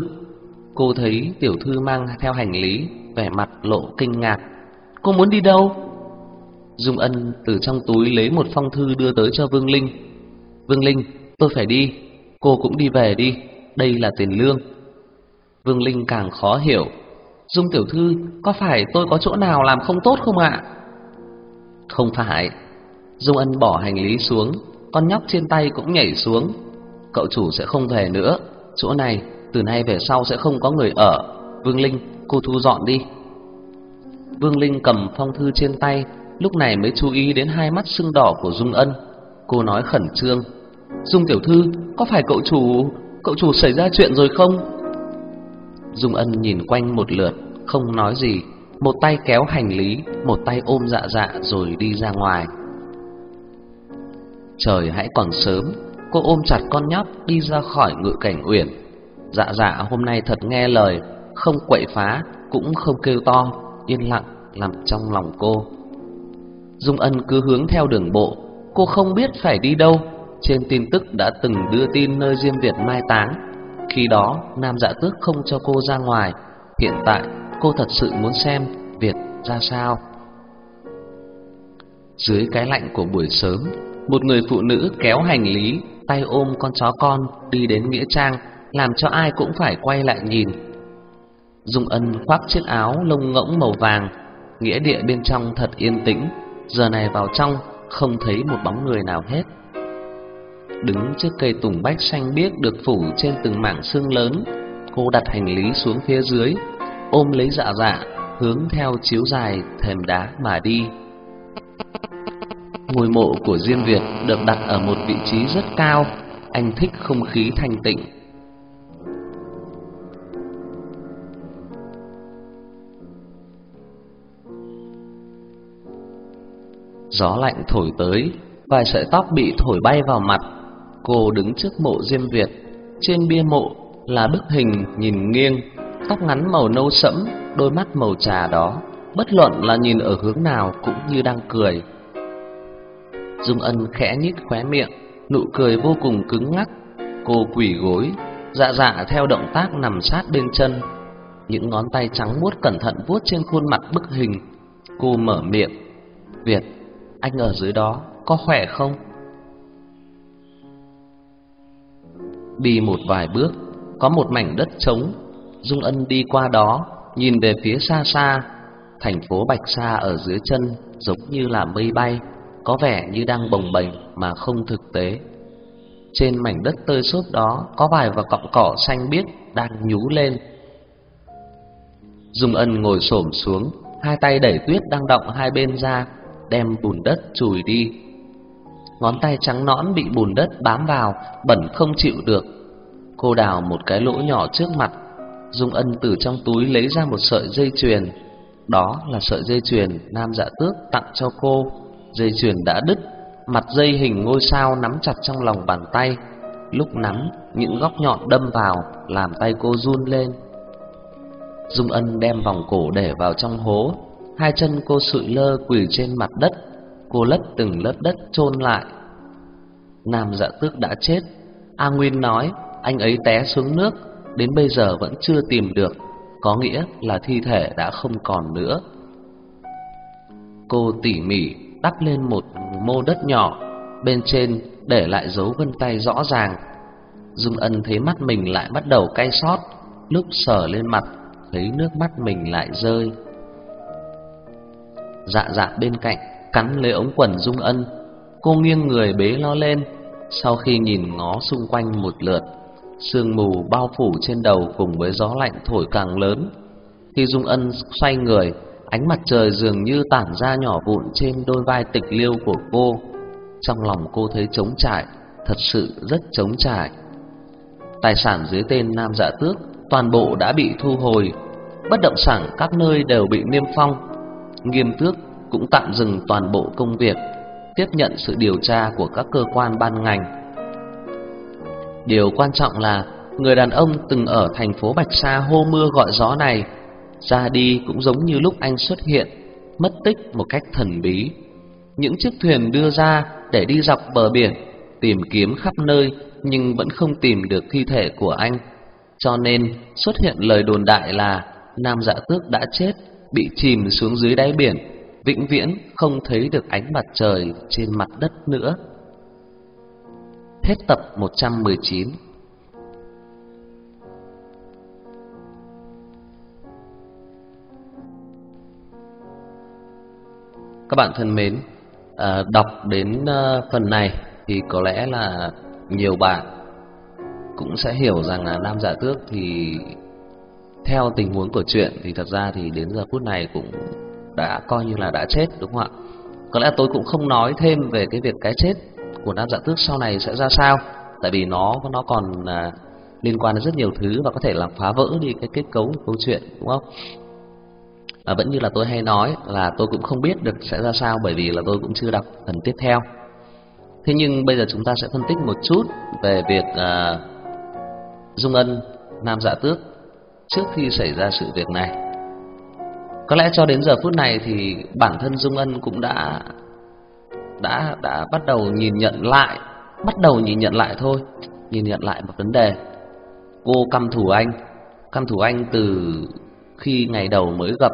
cô thấy tiểu thư mang theo hành lý, vẻ mặt lộ kinh ngạc. Cô muốn đi đâu? Dung Ân từ trong túi lấy một phong thư đưa tới cho Vương Linh. Vương Linh, tôi phải đi, cô cũng đi về đi, đây là tiền lương. Vương Linh càng khó hiểu. Dung tiểu thư, có phải tôi có chỗ nào làm không tốt không ạ? Không phải. Dung Ân bỏ hành lý xuống, con nhóc trên tay cũng nhảy xuống. Cậu chủ sẽ không về nữa, chỗ này từ nay về sau sẽ không có người ở. Vương Linh, cô thu dọn đi. Vương Linh cầm phong thư trên tay, lúc này mới chú ý đến hai mắt sưng đỏ của Dung Ân. Cô nói khẩn trương, "Dung tiểu thư, có phải cậu chủ, cậu chủ xảy ra chuyện rồi không?" Dung Ân nhìn quanh một lượt, không nói gì, một tay kéo hành lý, một tay ôm Dạ Dạ rồi đi ra ngoài. Trời hãy còn sớm, cô ôm chặt con nhóc đi ra khỏi ngự cảnh uyển. Dạ Dạ hôm nay thật nghe lời, không quậy phá, cũng không kêu to, yên lặng nằm trong lòng cô. Dung Ân cứ hướng theo đường bộ, cô không biết phải đi đâu. Trên tin tức đã từng đưa tin nơi Diêm Việt mai táng. Khi đó, Nam Dạ Tước không cho cô ra ngoài. Hiện tại, cô thật sự muốn xem Việt ra sao. Dưới cái lạnh của buổi sớm, một người phụ nữ kéo hành lý, tay ôm con chó con đi đến nghĩa trang, làm cho ai cũng phải quay lại nhìn. Dung Ân khoác chiếc áo lông ngỗng màu vàng, nghĩa địa bên trong thật yên tĩnh, giờ này vào trong không thấy một bóng người nào hết. Đứng trước cây tùng bách xanh biếc được phủ trên từng mảng xương lớn, cô đặt hành lý xuống phía dưới, ôm lấy dạ dạ, hướng theo chiếu dài thềm đá mà đi. Ngôi mộ của Diêm Việt được đặt ở một vị trí rất cao, anh thích không khí thanh tịnh. Gió lạnh thổi tới, vài sợi tóc bị thổi bay vào mặt. Cô đứng trước mộ Diêm Việt, trên bia mộ là bức hình nhìn nghiêng, tóc ngắn màu nâu sẫm, đôi mắt màu trà đó, bất luận là nhìn ở hướng nào cũng như đang cười. Dung Ân khẽ nhếch khóe miệng, nụ cười vô cùng cứng ngắc. Cô quỳ gối, dạ dạ theo động tác nằm sát bên chân, những ngón tay trắng muốt cẩn thận vuốt trên khuôn mặt bức hình. Cô mở miệng, "Việt, anh ở dưới đó có khỏe không?" Đi một vài bước, có một mảnh đất trống, Dung Ân đi qua đó, nhìn về phía xa xa, thành phố Bạch Sa ở dưới chân giống như là mây bay có vẻ như đang bồng bềnh mà không thực tế. Trên mảnh đất tơi xốp đó có vài và cọng cỏ xanh biếc đang nhú lên. Dung Ân ngồi xổm xuống, hai tay đẩy tuyết đang động hai bên ra, đem bùn đất chùi đi. Ngón tay trắng nõn bị bùn đất bám vào, bẩn không chịu được. Cô đào một cái lỗ nhỏ trước mặt, Dung Ân từ trong túi lấy ra một sợi dây chuyền. Đó là sợi dây chuyền Nam Dạ Tước tặng cho cô Dây chuyền đã đứt, mặt dây hình ngôi sao nắm chặt trong lòng bàn tay. Lúc nắm, những góc nhọn đâm vào, làm tay cô run lên. Dung Ân đem vòng cổ để vào trong hố, hai chân cô sụi lơ quỳ trên mặt đất, cô lấp từng lớp đất chôn lại. Nam Dạ Tước đã chết, A Nguyên nói anh ấy té xuống nước, đến bây giờ vẫn chưa tìm được, có nghĩa là thi thể đã không còn nữa. Cô tỉ mỉ đắp lên một mô đất nhỏ, bên trên để lại dấu vân tay rõ ràng. Dung Ân thấy mắt mình lại bắt đầu cay xót, lúc sờ lên mặt thấy nước mắt mình lại rơi. Dạ dạ bên cạnh cắn lấy ống quần Dung Ân, cô nghiêng người bế nó lên, sau khi nhìn ngó xung quanh một lượt, sương mù bao phủ trên đầu cùng với gió lạnh thổi càng lớn. Khi Dung Ân xoay người, Ánh mặt trời dường như tản ra nhỏ vụn trên đôi vai tịch liêu của cô. Trong lòng cô thấy trống trải, thật sự rất trống trải. Tài sản dưới tên Nam Dạ Tước toàn bộ đã bị thu hồi, bất động sản các nơi đều bị niêm phong. Nghiêm Tước cũng tạm dừng toàn bộ công việc, tiếp nhận sự điều tra của các cơ quan ban ngành. Điều quan trọng là người đàn ông từng ở thành phố Bạch Sa hô mưa gọi gió này ra đi cũng giống như lúc anh xuất hiện, mất tích một cách thần bí. Những chiếc thuyền đưa ra để đi dọc bờ biển, tìm kiếm khắp nơi nhưng vẫn không tìm được thi thể của anh. Cho nên xuất hiện lời đồn đại là Nam Dạ Tước đã chết, bị chìm xuống dưới đáy biển, vĩnh viễn không thấy được ánh mặt trời trên mặt đất nữa. Hết tập 119 Các bạn thân mến, à, đọc đến à, phần này thì có lẽ là nhiều bạn cũng sẽ hiểu rằng là Nam giả Tước thì theo tình huống của chuyện thì thật ra thì đến giờ phút này cũng đã coi như là đã chết đúng không ạ? Có lẽ tôi cũng không nói thêm về cái việc cái chết của Nam Dạ Tước sau này sẽ ra sao, tại vì nó nó còn à, liên quan đến rất nhiều thứ và có thể làm phá vỡ đi cái kết cấu của câu chuyện đúng không? à, vẫn như là tôi hay nói là tôi cũng không biết được sẽ ra sao bởi vì là tôi cũng chưa đọc phần tiếp theo. Thế nhưng bây giờ chúng ta sẽ phân tích một chút về việc à, Dung Ân Nam Dạ Tước trước khi xảy ra sự việc này. Có lẽ cho đến giờ phút này thì bản thân Dung Ân cũng đã đã đã bắt đầu nhìn nhận lại, bắt đầu nhìn nhận lại thôi, nhìn nhận lại một vấn đề. Cô căm thù anh, căm thù anh từ khi ngày đầu mới gặp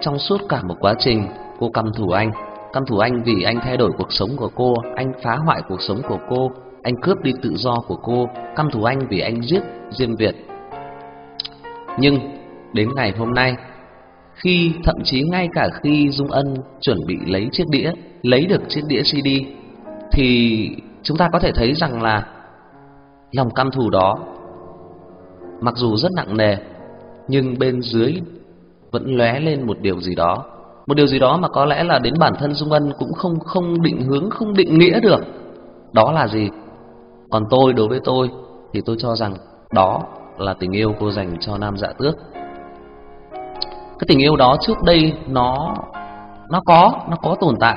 trong suốt cả một quá trình, cô căm thù anh, căm thù anh vì anh thay đổi cuộc sống của cô, anh phá hoại cuộc sống của cô, anh cướp đi tự do của cô, căm thù anh vì anh giết Diêm Việt. Nhưng đến ngày hôm nay, khi thậm chí ngay cả khi Dung Ân chuẩn bị lấy chiếc đĩa, lấy được chiếc đĩa CD thì chúng ta có thể thấy rằng là lòng căm thù đó mặc dù rất nặng nề nhưng bên dưới vẫn lóe lên một điều gì đó, một điều gì đó mà có lẽ là đến bản thân Dung Ân cũng không không định hướng, không định nghĩa được. Đó là gì? Còn tôi đối với tôi thì tôi cho rằng đó là tình yêu cô dành cho Nam Dạ Tước. Cái tình yêu đó trước đây nó nó có, nó có tồn tại,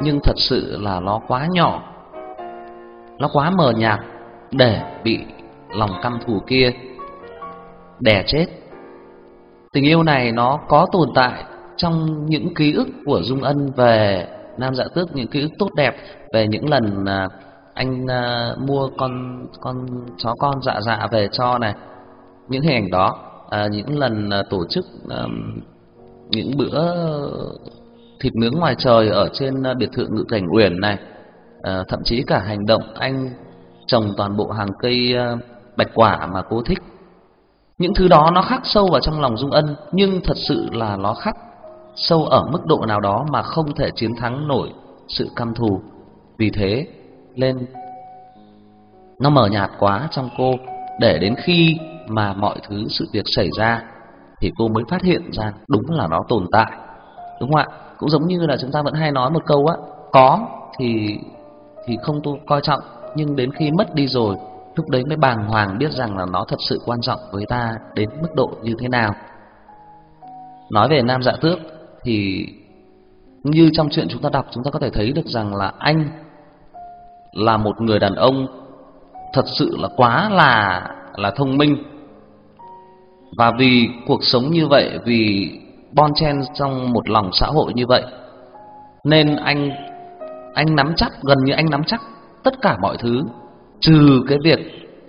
nhưng thật sự là nó quá nhỏ. Nó quá mờ nhạt để bị lòng căm thù kia đè chết Tình yêu này nó có tồn tại trong những ký ức của Dung Ân về Nam Dạ Tước, những ký ức tốt đẹp về những lần à, anh uh, mua con con chó con dạ dạ về cho này. Những hình ảnh đó, à, những lần ờ, tổ chức những bữa thịt nướng ngoài trời ở trên biệt thự Ngự Cảnh Uyển này, thậm chí cả hành động anh trồng toàn bộ hàng cây bạch quả mà cô thích những thứ đó nó khắc sâu vào trong lòng Dung Ân Nhưng thật sự là nó khắc sâu ở mức độ nào đó mà không thể chiến thắng nổi sự căm thù Vì thế lên nó mờ nhạt quá trong cô, Để đến khi mà mọi thứ, sự việc xảy ra Thì cô mới phát hiện ra đúng là nó tồn tại Đúng không ạ? Cũng giống như là chúng ta vẫn hay nói một câu á, Có thì thì không tôi coi trọng, Nhưng đến khi mất đi rồi, Lúc đấy mới bàng hoàng biết rằng là nó thật sự quan trọng với ta đến mức độ như thế nào. Nói về Nam Dạ Tước thì như trong chuyện chúng ta đọc, chúng ta có thể thấy được rằng là anh là một người đàn ông thật sự là quá là là thông minh. Và vì cuộc sống như vậy, vì bon chen trong một lòng xã hội như vậy nên anh anh nắm chắc gần như anh nắm chắc tất cả mọi thứ trừ cái việc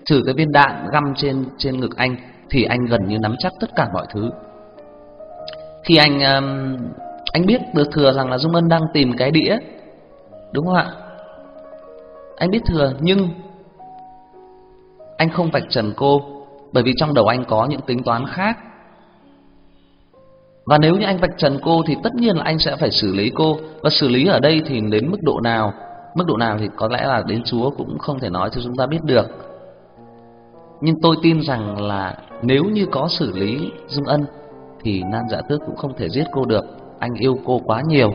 trừ cái viên đạn găm trên trên ngực anh thì anh gần như nắm chắc tất cả mọi thứ. Khi anh um, anh biết được thừa rằng là Dung Ân đang tìm cái đĩa, đúng không ạ? Anh biết thừa nhưng anh không vạch trần cô bởi vì trong đầu anh có những tính toán khác. Và nếu như anh vạch trần cô thì tất nhiên là anh sẽ phải xử lý cô và xử lý ở đây thì đến mức độ nào Mức độ nào thì có lẽ là đến Chúa cũng không thể nói cho chúng ta biết được. Nhưng tôi tin rằng là nếu như có xử lý Dung Ân thì Nam Dạ Tước cũng không thể giết cô được, anh yêu cô quá nhiều.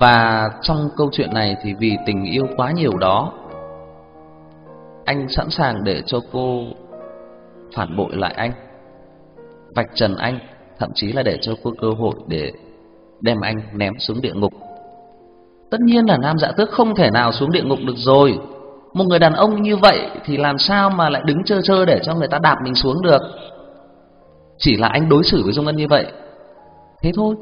Và trong câu chuyện này thì vì tình yêu quá nhiều đó, anh sẵn sàng để cho cô phản bội lại anh, vạch trần anh, thậm chí là để cho cô cơ hội để đem anh ném xuống địa ngục. Tất nhiên là Nam Dạ Tước không thể nào xuống địa ngục được rồi. Một người đàn ông như vậy thì làm sao mà lại đứng chơi chơi để cho người ta đạp mình xuống được? Chỉ là anh đối xử với Dung Ân như vậy. Thế thôi.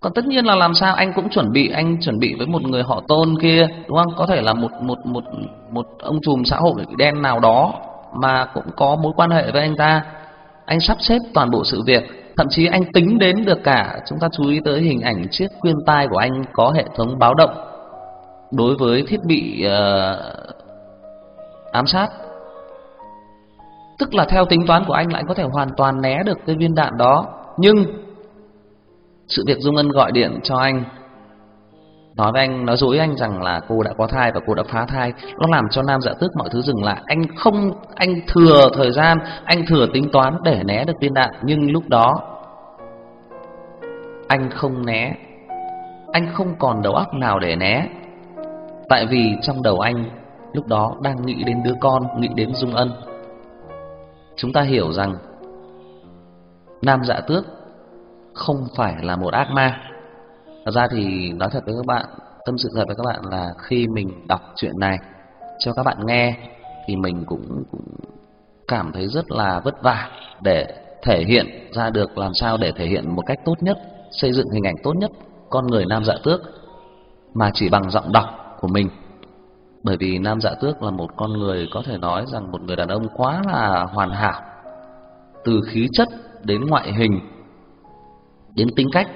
Còn tất nhiên là làm sao anh cũng chuẩn bị anh chuẩn bị với một người họ Tôn kia, đúng không? Có thể là một một một một ông trùm xã hội đen nào đó mà cũng có mối quan hệ với anh ta. Anh sắp xếp toàn bộ sự việc, thậm chí anh tính đến được cả chúng ta chú ý tới hình ảnh chiếc khuyên tai của anh có hệ thống báo động đối với thiết bị uh, ám sát Tức là theo tính toán của anh lại có thể hoàn toàn né được cái viên đạn đó Nhưng sự việc Dung Ân gọi điện cho anh. Nói với anh, nói dối anh rằng là cô đã có thai và cô đã phá thai. Nó làm cho Nam dạ tước mọi thứ dừng lại. Anh không, anh thừa thời gian, anh thừa tính toán để né được viên đạn Nhưng lúc đó Anh không né. Anh không còn đầu óc nào để né. Tại vì trong đầu anh lúc đó đang nghĩ đến đứa con, nghĩ đến Dung Ân. Chúng ta hiểu rằng Nam Dạ Tước không phải là một ác ma. Thật ra thì nói thật với các bạn, tâm sự thật với các bạn là khi mình đọc chuyện này cho các bạn nghe thì mình cũng, cũng cảm thấy rất là vất vả để thể hiện ra được làm sao để thể hiện một cách tốt nhất, xây dựng hình ảnh tốt nhất con người Nam Dạ Tước mà chỉ bằng giọng đọc của mình bởi vì Nam Dạ Tước là một con người có thể nói rằng một người đàn ông quá là hoàn hảo từ khí chất đến ngoại hình đến tính cách.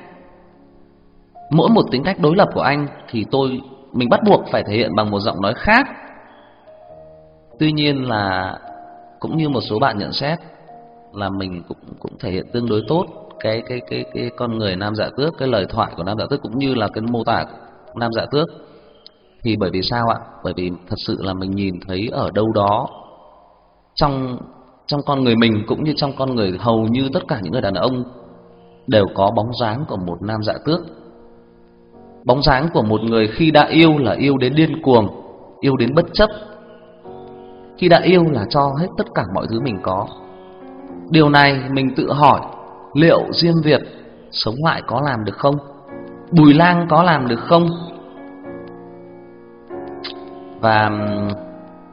Mỗi một tính cách đối lập của anh thì tôi, mình bắt buộc phải thể hiện bằng một giọng nói khác. Tuy nhiên là cũng như một số bạn nhận xét là mình cũng cũng thể hiện tương đối tốt cái cái cái cái con người nam dạ tước, cái lời thoại của nam dạ tước cũng như là cái mô tả nam dạ tước. Thì bởi vì sao ạ? Bởi vì thật sự là mình nhìn thấy ở đâu đó trong trong con người mình cũng như trong con người hầu như tất cả những người đàn ông đều có bóng dáng của một nam dạ tước. Bóng dáng của một người khi đã yêu là yêu đến điên cuồng, yêu đến bất chấp. Khi đã yêu là cho hết tất cả mọi thứ mình có. Điều này mình tự hỏi liệu Diêm Việt sống lại có làm được không? Bùi Lang có làm được không? và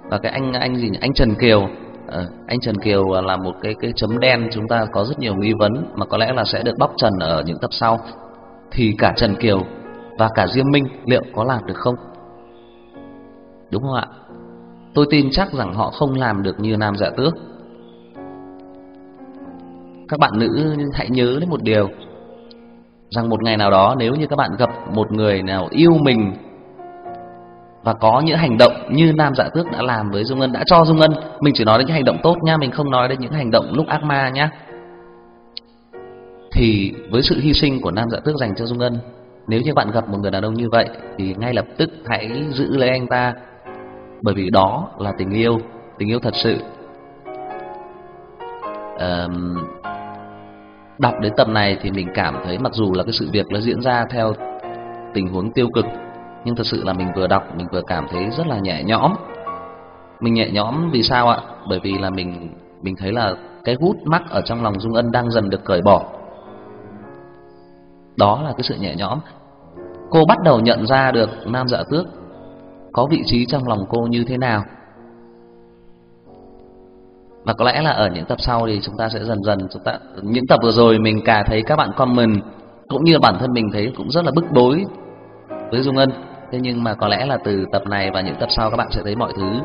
và cái anh anh gì nhỉ? anh Trần Kiều à, anh Trần Kiều à, là một cái cái chấm đen chúng ta có rất nhiều nghi vấn mà có lẽ là sẽ được bóc trần ở những tập sau. Thì cả Trần Kiều và cả Diêm Minh liệu có làm được không? Đúng không ạ? Tôi tin chắc rằng họ không làm được như Nam Dạ Tước. Các bạn nữ hãy nhớ đến một điều rằng một ngày nào đó nếu như các bạn gặp một người nào yêu mình và có những hành động như Nam Dạ Tước đã làm với Dung Ân đã cho Dung Ân, mình chỉ nói đến những hành động tốt nha, mình không nói đến những hành động lúc ác ma nhá. Thì với sự hy sinh của Nam Dạ Tước dành cho Dung Ân, nếu như bạn gặp một người đàn ông như vậy thì ngay lập tức hãy giữ lấy anh ta, bởi vì đó là tình yêu, tình yêu thật sự. Um, đọc đến tập này thì mình cảm thấy mặc dù là cái sự việc nó diễn ra theo tình huống tiêu cực nhưng thật sự là mình vừa đọc, mình vừa cảm thấy rất là nhẹ nhõm. Mình nhẹ nhõm vì sao ạ? Bởi vì là mình mình thấy là cái hút mắc ở trong lòng dung ân đang dần được cởi bỏ. Đó là cái sự nhẹ nhõm. Cô bắt đầu nhận ra được nam dạ tước có vị trí trong lòng cô như thế nào. Và có lẽ là ở những tập sau thì chúng ta sẽ dần dần, chúng ta, những tập vừa rồi mình cả thấy các bạn comment cũng như bản thân mình thấy cũng rất là bức bối với dung ân thế nhưng mà có lẽ là từ tập này và những tập sau các bạn sẽ thấy mọi thứ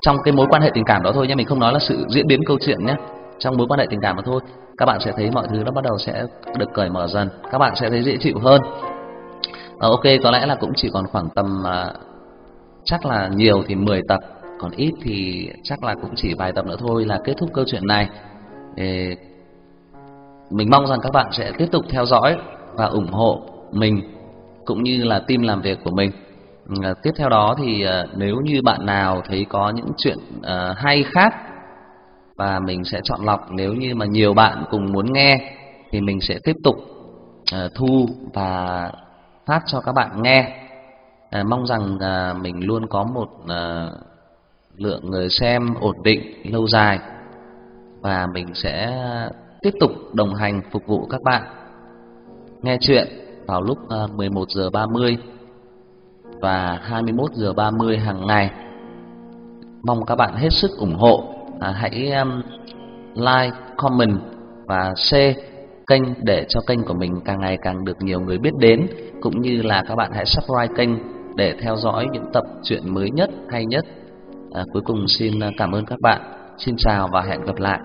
trong cái mối quan hệ tình cảm đó thôi nhé mình không nói là sự diễn biến câu chuyện nhé trong mối quan hệ tình cảm mà thôi các bạn sẽ thấy mọi thứ nó bắt đầu sẽ được cởi mở dần các bạn sẽ thấy dễ chịu hơn. À, ok có lẽ là cũng chỉ còn khoảng tầm uh, chắc là nhiều thì 10 tập còn ít thì chắc là cũng chỉ vài tập nữa thôi là kết thúc câu chuyện này. Để mình mong rằng các bạn sẽ tiếp tục theo dõi và ủng hộ mình cũng như là team làm việc của mình. Ừ, à, tiếp theo đó thì à, nếu như bạn nào thấy có những chuyện à, hay khác và mình sẽ chọn lọc nếu như mà nhiều bạn cùng muốn nghe thì mình sẽ tiếp tục à, thu và phát cho các bạn nghe. À, mong rằng à, mình luôn có một à, lượng người xem ổn định lâu dài và mình sẽ tiếp tục đồng hành phục vụ các bạn nghe chuyện vào lúc ờ, 11 giờ 30 và 21 giờ 30 hàng ngày. Mong các bạn hết sức ủng hộ. À, hãy um, like, comment và share kênh để cho kênh của mình càng ngày càng được nhiều người biết đến cũng như là các bạn hãy subscribe kênh để theo dõi những tập truyện mới nhất hay nhất. À, cuối cùng xin à, cảm ơn các bạn. Xin chào và hẹn gặp lại.